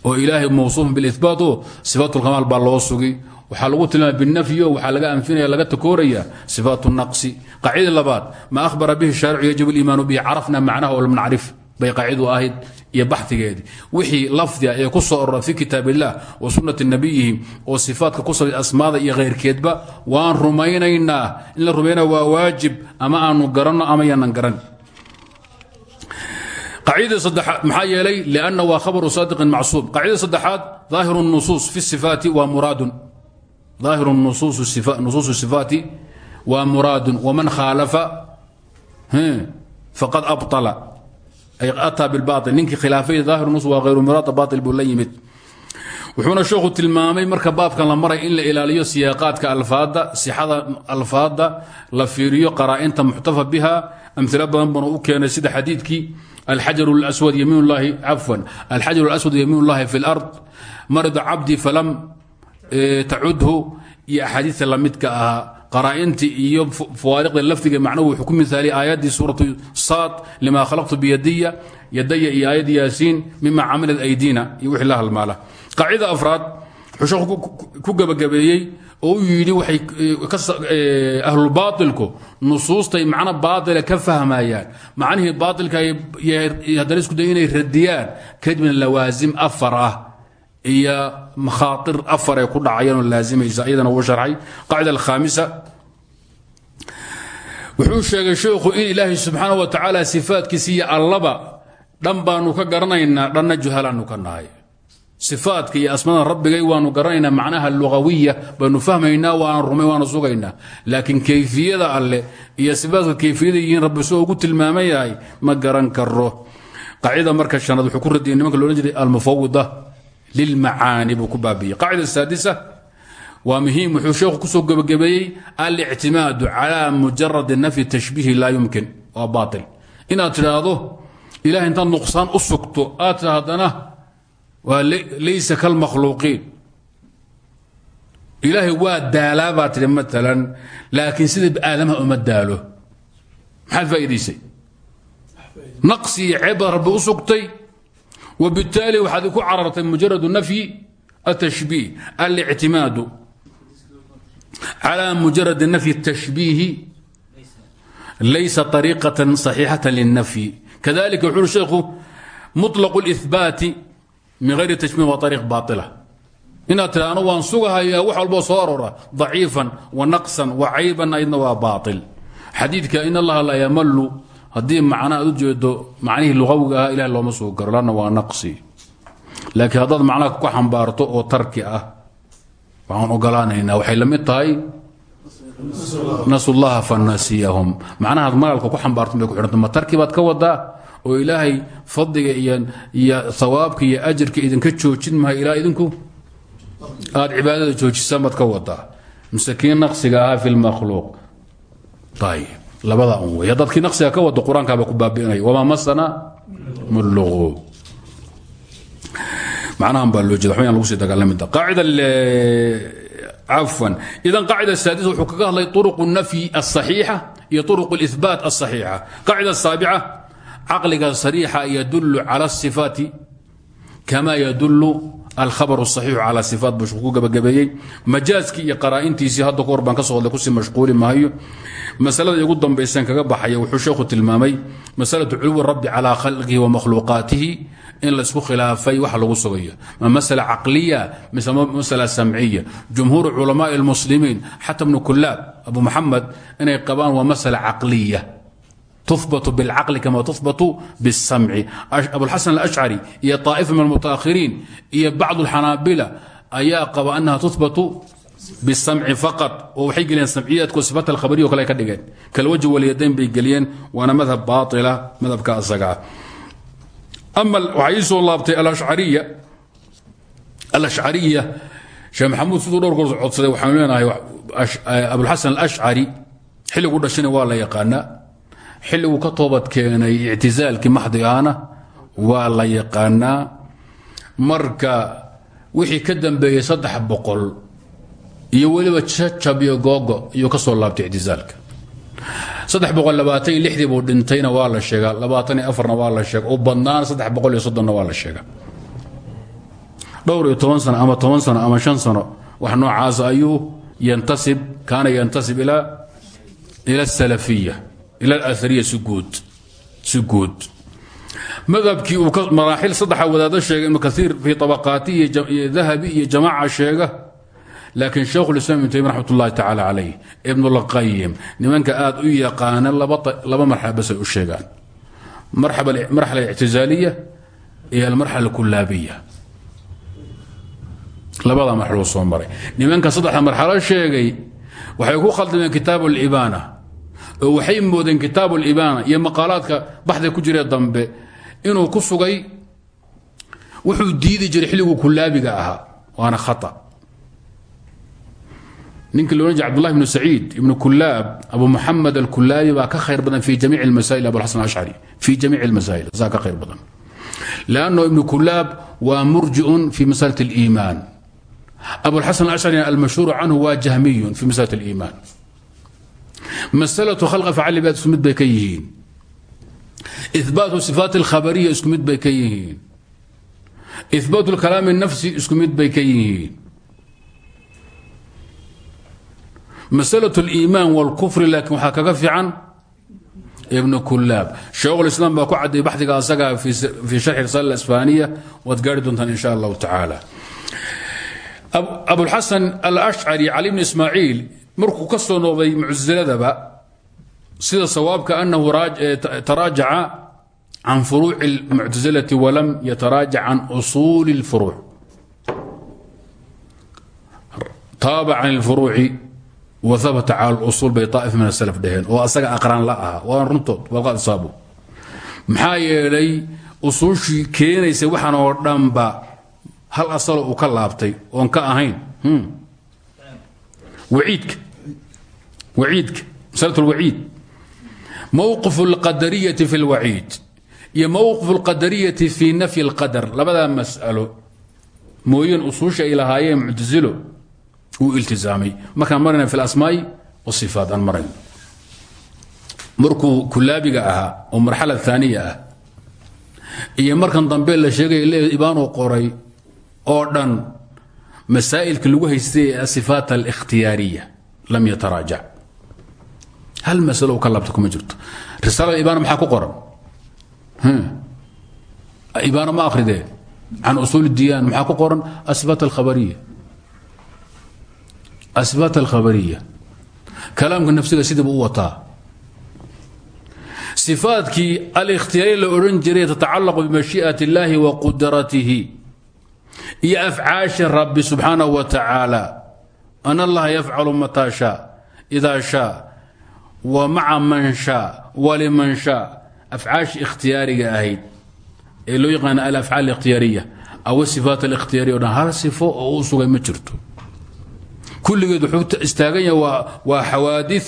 oo ilaahay mawsuufun biاlihbaat oo sifaat اlkamaal baa loo sugi waxaa lagu tilmaama binafyo waxaa laga anfinaya laga takooraya sifaat naqsi. Qaacida labaad ma ahbara bihi shaaricu yajib liimaanu bihi carafna macnaha oo lam nacrif. Bay qaacidu ahayd iyo baxdigeedii wixii lafdia ah ee ku soo orora fi kitaab illaah wa sunnati nabiyihi oo sifaatka ku sabay asmaada iyo khayrkeedba waan rumaynaynaa. In la rumaynaa waa waajib ama aanu garanno ama yaanan garan. Aidada addeaad maxaa yeelay lana waa khabaru saadiqin macsuum qaacidada saddexaad daahiru nusuus fi sifaati waa muraadun. daahiru nusuusu sifaati waa muraadun waman khaalafa faqad abطala ataa biاlbail ninkii khilaafay daahir nus waa hayru muraada bail buu la yimid wuxuuna sheekhu tilmaamay marka baabkan la maray in la ilaaliyo siyaaqaadka alfaada sixada alfaada la fiiriyo qaraa'inta muxtafa biha amilo badan banu u keenay sida xadiidkii alxajar اlswad yamiinlahi cafwan alxajar اlaswad yamiin اllahi fi اlard marida cabdi falam tacudhu iyo axaadiista lamidka ahaa qaraa'intii iyo fawaariqda lafdiga macnuhu wuxuu ku miaaliyay aayaddii suuratu saad lima khalaqtu biyadiya yadaya iyo aayaddi yaasiin mima camilat aydina iyo wixii la halmaala qaacida afraad wuxuu sheekhu ku gebagabeeyey oo u yidhi waxay ahlulbaatilku nusuustay macno baatila ka fahmayaan macnihii baatilka haddana isku day inay radiyaan kadibna lawaasim iyo makhaair afar ee ku dhacayanoo laazimaysa iyadana wuu sharxay qaacida alkhaamisa wuxuu sheegay sheekhu in ilaahay subxaana wa tacaala sifaadkiisa iyo allaba dhan ka garanaynaa dhanna juhalaanu ka nahay. Sifaadka iyo asmadan waanu garanaynaa macnaha lugawiya baanu fahmaynaa waana rumay waana sugaynaa. Laakiin kayfiyada alle iyo sifaadka kayfiyada yihiin rabbi soo ugu tilmaaman yahay ma garan karo qaacida marka shanaad wuxuu ku radiyay nimanka loodhan jiray almufawida lilmacaani buu ku baabiyey qaacida saadisa waa muhiim wuxuu sheekhu ku soo gebagabeeyey alictimaadu calaa mujaradi nafyi tashbiihi laa yumkin waa baail inaad tidhaahdo ilahay intaad nuqsaan u sugto aad tidha haddana waa laysa kalmakhluuqiin ilaahay waa daalaa baa tidhi maalan laakiin sida aadamaha uma daalo maxaad faa'idaysay naqsi iyo ceeb baad rabbi u sugtay وبالتالي waxaad ku carartay mujarad نفي التشبيه الاعtimaad على مجرد نفي التشبيه laysa طريقة صحيiحة للنفي كذلك وxuu شheekhu مطلق الإثباaت min غayr تشبيه waa طريق باطلة inaad tira anu waan sugahaya wax walboo soo arora ضaciiفا ونaqصا وcayبا aydna waa باطل xadiidka in اllaha la ymalu haddii macna aad u jeedo macnihii luqawiga ahaa ilaah looma soo garo waa naqsi. Laakiin haddaad macnaha ku xambaarto oo tarki ah waxaan ogolaanaynaa waxay la tahay nasullaha fanasiyahum. Macnahaad ku xambaarto bay ku xidhanta ma tarki baad ka wadaa oo ilaahay fadliga iyo hawaabka iyo ajarka idinka joojin mahay ilaa idinku? Aad cibaadada joojisaan baad ka wadaa. Mise kii naqsiga ahaa fi lmakhluuq ayib labada un wey dadkii naqsiga ka wado qur'aankaaba ku baabi'inaya. Wamaa masana mulluqu. Macnahan baa loo jeeda. Lagu sii dagaalamida qaacida cafwan idan qaacida saadis wuxuu kaga hadlay turuqu nafyi asaxiixa iyo turuqu اlihbaat asaxiixa qaacida saabica caqliga sariixa yadullu cala asifaati kama yadullu alkhabar saxiixu calaa sifaat buu ku gabagabeeyey majaaskii iyo qaraa'intiisii hadda kahor baan ka soo hadlay ku sii mashquuli maayo masalada igu dambaysan kaga baxaya wuxuu sheekhu tilmaamay masalatu culuwi rabbi calaa khalqihi wa makhluuqaatihi in laysku khilaafay wax lagu sugayo ma masala caqliya mise masala samciya jumhuuru culamaai lmuslimiin xata bnu kulaab abu muxamed inay qabaan waa masala caqliya tuhbatu bilcaqli kama tuhbatu bisamci abulxasan alashcari iyo طaa'ifa min almutaahiriin iyo bacdu alxanaabila ayaa qaba annaha tuhbatu bisamci faqad oo waxay geliyeen samciyaadku sifat alkhabariya o kale ka dhigeen kalwaji waliyadayn bay geliyeen waana madhab baatila madhabka asagaa ama waxaa ii soo laabtay alashcariya sheekh maxamuud siduu dhowr goor codsaday waxaanu leenahay abulxasan alashcari xilligu dhashina waa la yaqaanaa xilliguu ka toobad keenay ictisaalkii maxdigaana waa la yaqaanaa. Marka wixii ka dambeeyey saddex boqol iyo weliba jajab iyo googo iyuu ka soo laabtay ictisaalka saddex labaatan iyo lixdii dhintayna waa la sheegaa labaatan iyo afarna waa la sheega u badnaan saddex boqol iyo soddonna waa la sheega dhowr iyo toban sano ama toban sano ama shan sano wax noocaasa ayuu yantasib kaana yantasib ila asalafiya ila alahariya si guud si guud madhabkii uu maraaxil saddexa wadaado sheegay ibnu kaiir fii tabaqaati iyo dahabi iyo jamaaca sheega laakiin sheekhulislam ibnu taymiya raxmat ullahi tacaala calayh ibnulqayim nimanka aad u yaqaana laba marxala basay u sheegaan marxala ictizaaliya iyo almarxala alkulaabiya labada marxaluu soo nimanka saddexda marxalo sheegay waxay ku khaldameen kitaab libaana oo waxay moodeen kitaab libaana iyo maqaalaadka baxda ku jiree dambe inuu ku sugay wuxuu diidi jiray xilliguu kulaabiga ahaa waana khaa ninkii lo odhan jir cbdullahi ibnu saciid ibnu kulaab abu muxamed alkulaabi baa ka khayr badan fi jamiic اlmasail abuxasan ashcari fi jamiic اlmasail saa ka khayr badan lanno ibnu kulaab waa murjiun fi masalat اliimaan abuxasan ashcari almashhuur canhu waa jahmiyun fi masalat اliimaan masalatu khalq afcaali baad isku mid bay ka yihiin ihbaatu sifaat اlkhabariya isku mid bay ka yihiin ihbaat اlkalaam الnafsi isku mid bay ka yihiin masalaة اliimaan wاlkufri laakiin waxaa kaga fiican ibnu kulaab sheekhulislaam baa ku cadday baxdiga asaga fii sharxi risala asbaniya waad gaari doontaan in sha allahu tacaala abulxasan alashcari cali bn ismaaciil markuu ka soo noqday mucsiladaba sida sawaabka anahu taraajaca can furuuci اlmuctasilati walam yataraajac can usuuli اlfuruuc taaba can اlfuruuci wahabata cala lusuul bay aa'if min asalaf dhaheen oo asaga aqraan la aha waan runtood walqadsaabo maxaa yeelay usuushii keenaysa waxaan oo dhanba hal asalo uu ka laabtay oon ka ahayn waciidka waciidka masalat lwaciid mowqif اlqadariyati fi اlwaciid iyo mowqif اlqadariyati fi nafyi اlqadar labadaa mas'alo mooyeen usuusha ay lahaayeen muctasilo uu iltizaamay markaan marayna fi lasmaai wasifaat aan marayno markuu kulaabiga ahaa oo marxala aaniya ah iyo markan dambe la sheegay le ibaanuu qoray oo dhan masaa'ilka lagu haystay asifaat alikhtiyaariya lam yataraajac hal masalo ka laabta kuma jirto. Risaalada ibaana maxaa ku qoran? Ibaana ma akridee can usuul diyaan maxaa ku qoran? Asifaat alkhabariya. Asifaat alkhabariya. Kalaamka nafsiga sidiibu u wataa. Sifaadkii alikhtiyaari la odhan jiray tatacalaqu bimashii'at اllahi wa qudratihi iyo afcaashi rabbi subxaanahu wa tacaala. An allaha yafcalu mataa shaa idaa shaa wa maca man shaa waliman shaa. Afcaashi ikhtiyaariga ahayd ee loo yaqaana alafcaal اlikhtiyaariya aw sifaat alikhtiyaariya o dhan hal sifo oo u sugay ma jirto. Kulligeed wuxuu istaagan yahay waa xawaadi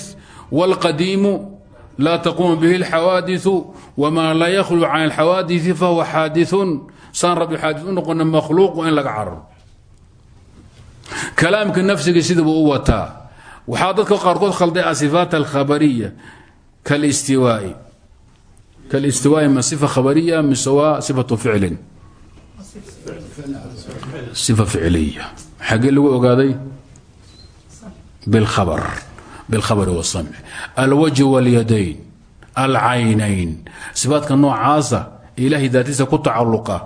wاlqadiimu laa taquumu bihi اlxawaadiثu wma laa yakhlu can اlxawaadiثi fahuwa xaadiثun saan rabbi xaadi u noqona makhluuq in laga cararo kalaamka nafsiga sidabuu u wataa waxaa dadka qaarkood khalday asifaat alkhabariya kalistiwaai kalistiwaai ma sifa khabariya mise waa sifatu ficlin sifa ficiliya xaggee lagu ogaaday bilkhabar bilkhabari wasamci alwajhi walyadayn alcaynayn sifaadka noocaasa ilaahay daatiisa ku tacalluqa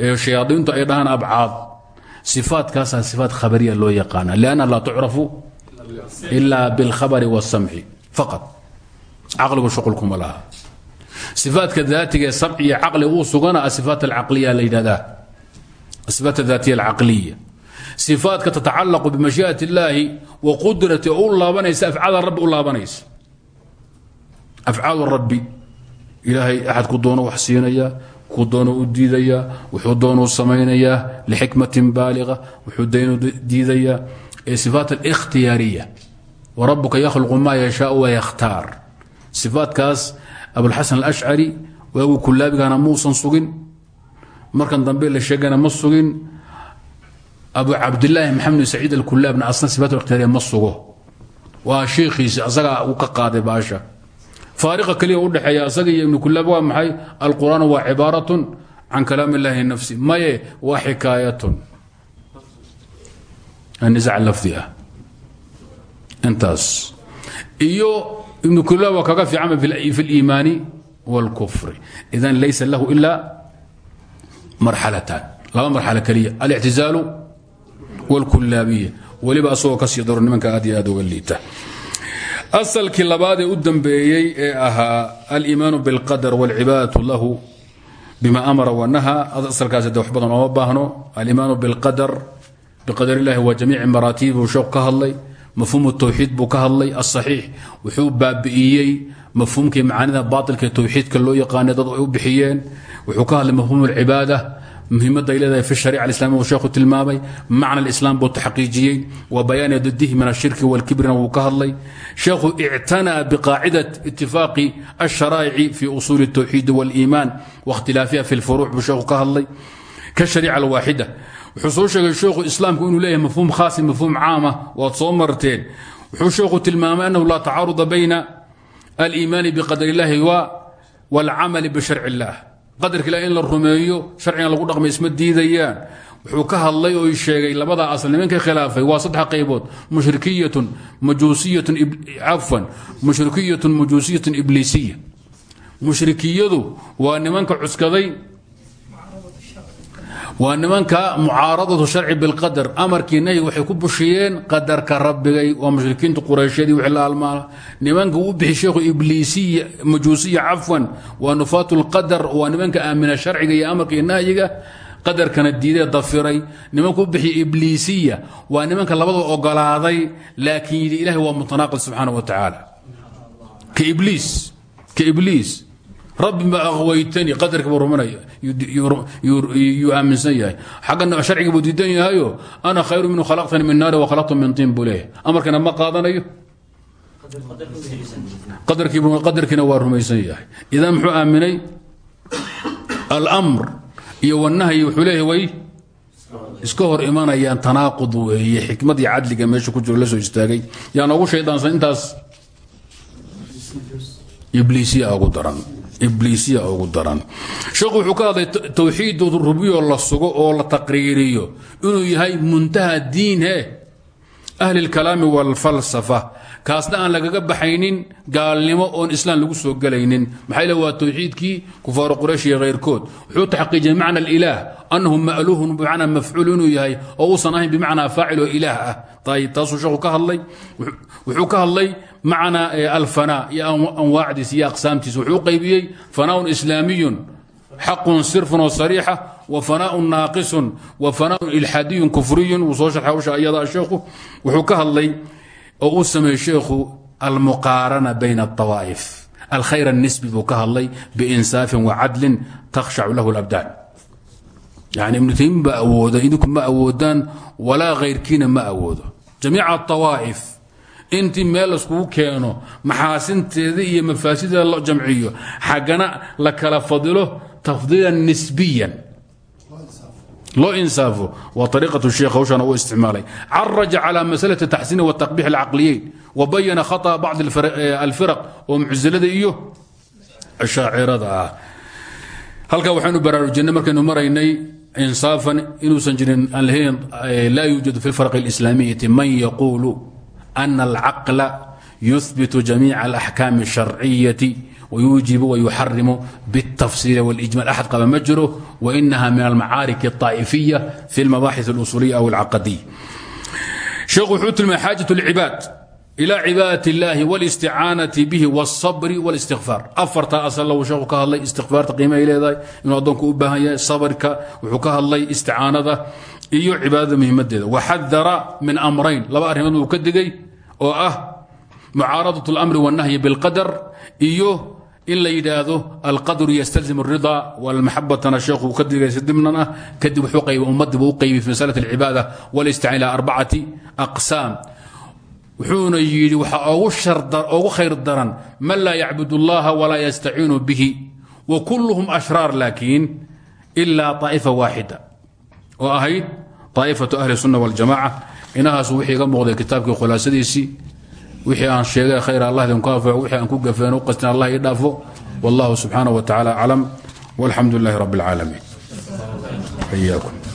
ee shayaadiintu ay dhahaan abcaad sifaadkaasaa sifaat khabariya loo yaqaana lianna laa tucrafu ila bilkhabari wasamci faqad caqligu shuqulkuma laha sifaadka daatiga ee samciya caqli uu sugana asifaat alcaqliya la yidhahdaa asifaat adaatiya alcaqliya sifaadka tatacalaqu bimashii'at illaahi wa qudrati oo u laabanaysa afcaada rabbi u laabanaysa. Afcaal rabbi ilaahay axad ku doono wax siinaya ku doono u diidaya wuxuu doonuu samaynayaa lixikmatin baaliga wuxuu daynu diidayaa ee sifaat alikhtiyaariya. Wa rabbuka yakhluqu maa yashaau wayakhtaar sifaadkaas abulxasan alashcari sugin abu cabdilaahi maxamed saciid alkulaabna asna sifaat ikhtiyaariya ma sugo. Waa shiikhiisi asagaa uu ka qaaday baasha. Faariqa keliya udhexeeya asaga iyo ibnu kulaab waa maxay? Alqur'aan waa cibaaratun can kalaam illaahi nafsi maye waa xikaayatun. Nisac lafdi ah. Intaas. Iyo ibnu kulaab waa kaga fiicama fi اliimaani wاlkufri idan laysa lahu ila marxalatan laba marxalo keliya alictizaalu wlkulaabiya weliba asagoo ka sii daro nimanka aad iyo aad uga liita. Asalkii labaad ee u dambeeyey ee ahaa aliimaanu bilqadar wاlcibaadatu lahu bima amara wanaha asalkaas de wax badan ooma baahno alimaanu biqadar biqadar illahi waa jamiici maraatiib buu sheekhu ka hadlay mafhuumu tawxiid buu ka hadlay asaxiix wuxuu baabi'iyey mafhuumkii macaanida baailka tawxiidka loo muhiimadda ay leedahay fi sharica alislami uu sheekhu tilmaamay macna alislaam buu taxqiijiyey wa bayaani didihi min ashirki walkibrina wuu ka hadlay sheekhu ictanaa biqaacidat itifaaqi alsharaa'ici fi usuuli الtawxiid wاliimaan waاkhtilaafiha fi lfuruuc buu sheekhu ka hadlay kashariica alwaaxida wuxuu soo sheegay sheekhu islaamku inuu leeyahay mafhuum khaasi mafhuum caama waad soo marteen wuxuu sheekhu tilmaamay annahu laa tacaaruda bayna aliimaani biqadar illahi wاlcamali bisharci اllah qadarka ilah in la rumeeyo sharcigan lagu dhaqmay isma diidayaan. Wuxuu ka hadlay oo sheegay labadaa asal nimankii khilaafay waa saddex qaybood. Mushrikiyatun majuusiyatun cafwan mushrikiyatun majuusiyatun ibliisiya. Mushrikiyadu waa nimanka cuskaday waa nimanka mucaaradatu sharci bilqadar amarkii nahy waxay ku bushiyeen qadarka rabbigay waa mushrikiinta qurayshyadii wixii la nimanka uu bixi sheekhu ibliisiya majuusiya cafwan waa nufaatu lqadar waa nimanka aamina sharciga iyo amarka iyo nahyiga qadarkana diidee dafiray. Nimanka u bixiya ibliisiya waa nimanka labada ogolaaday laakiin ilahay waa mutanaaqid subxaana wa tacaala ka ibliis rabbi ma rumanaya yuu aaminsan yahay. Xaggana sharciga buu yahayo ana khayru minhu khalaqtani min naari wa khalaqtu min tiin buu amarkana ma qaadanayo? Qadarkiina waa rumaysan yahay. Idan muxuu aaminay? Almr iyo wanahyi wuxuu way iska hor imanayaan tanaaqud weeye xikmad iyo cadliga meesha ku jiro la soo istaagay. Yaa noogu shaydaansan intaas? Ibliisiya ugu daran ibliisiya ugu daran. Sheekhu wuxuu ka hadlay tawxiid rubiyo la sugo oo la taqriiriyo. Inuu yahay muntaha diinhe ahli اlkalaami wاlfalsafa kaasna aan lagaga baxaynin gaalnimo oon islaam lagu soo gelaynin maxaa le waa tawxiidkii kufaaru quraysh iyo hayrkood wuxuu taxqiijiyay macna alilaah. Annahu ma'luuhun bimacnaa mafcuul yahay oo uusan ahayn bimacnaa faacil oo ilaah ah. Ayb taasuu sheekhu ka hadlay. Wuxuu ka hadlay macna alfanaa iyo anwaacdiis iyo aqsaamtiis wuxuu qaybiyey fanaaun islaamiyun xaqun sirfun oo sariixa wa fanaaun naaqisun wa fanaaun ilxaadiyun kufriyun wuu soo sharxa hawsha ayada sheekhu wuxuu ka hadlay oo uu sameeyey sheekhu almuqaarana bayna awaa'if alkhayr الnisbi buu ka hadlay biinsaafin wacadlin takhshacu lahu اlabdaan yani ibnu taymiin baa awooda idinku ma awoodaan walaa khayrkiina ma awoodo jamiica awaa'if intii meel laiskugu keeno maxaasinteeda iyo mafaasideeda la jamciyo xaggana la kala fadilo tafdiilan nisbiyan loo insaafo waa ariiqatu sheekh hawshana uu isticmaalay caraja calى masalati taxsiin wataqbix alcaqliyeyn wa bayana khaطأ bacd alfiraq oo mucsilada iyo shaacirada ah halkaa waxaynu baraarujinay markaynu maraynay insaafan inuusan jirin aan lahayn laa yuujadu fi lfarqi اlislaamiyati man yaquulu ana alcaqla yuhbitu jamiica alaxkaami الsharciyati wayuujibu wayuxarimu bاltafsiir wاlijmal axad qaba ma jiro wainaha min almacaarik الطaa'ifiya fi اlmabaxith اlusuliya aw اlcaqadiya sheekhu wuxuu tilmaay xaajaة اlcibaad ilى cibaadat اllahi wاlisticaanati bihi wالصabri wاlistikfaar afartaa asal uu sheekhu ka hadlay istikfaarta qiimahay leedahay inuu addoonku u baahan yahay sabrka wuxuu ka hadlay isticaanada iyo cibaadada muhimadeeda waxadara min amrayn laba arrimood uu ka digay oo ah mucaaradaة اlأmri wالnahyi bاlqadar iyo in la yidhaahdo alqadru ystalzim الrida wlmaxabatana sheekhu ka digaysa dibnan ah kadib wuxuu qayba ummadii buu u qaybay fi masalaة اlcibaada wاlisticaan ilى arbacati aqsaam wuxuuna yidhi waxaa ogu khayr daran man laa yacbud اllaha walaa yastaciinu bihi wa kulluhum ashraar laakiin ilaa طaa'ifa waaxida oo ahayd طaa'ifatu ahli الsunna wاljamaca inahaas wixii iga muuqday kitaabkii khulaasadiisii wixii aan sheegay khayr allah idinku anfaco wixii aan ku gafeen u qastin allah ii dhaafo. Wallahu subxaanaه wa tacala aclam walxamdu lilahi rab اlcaalamiin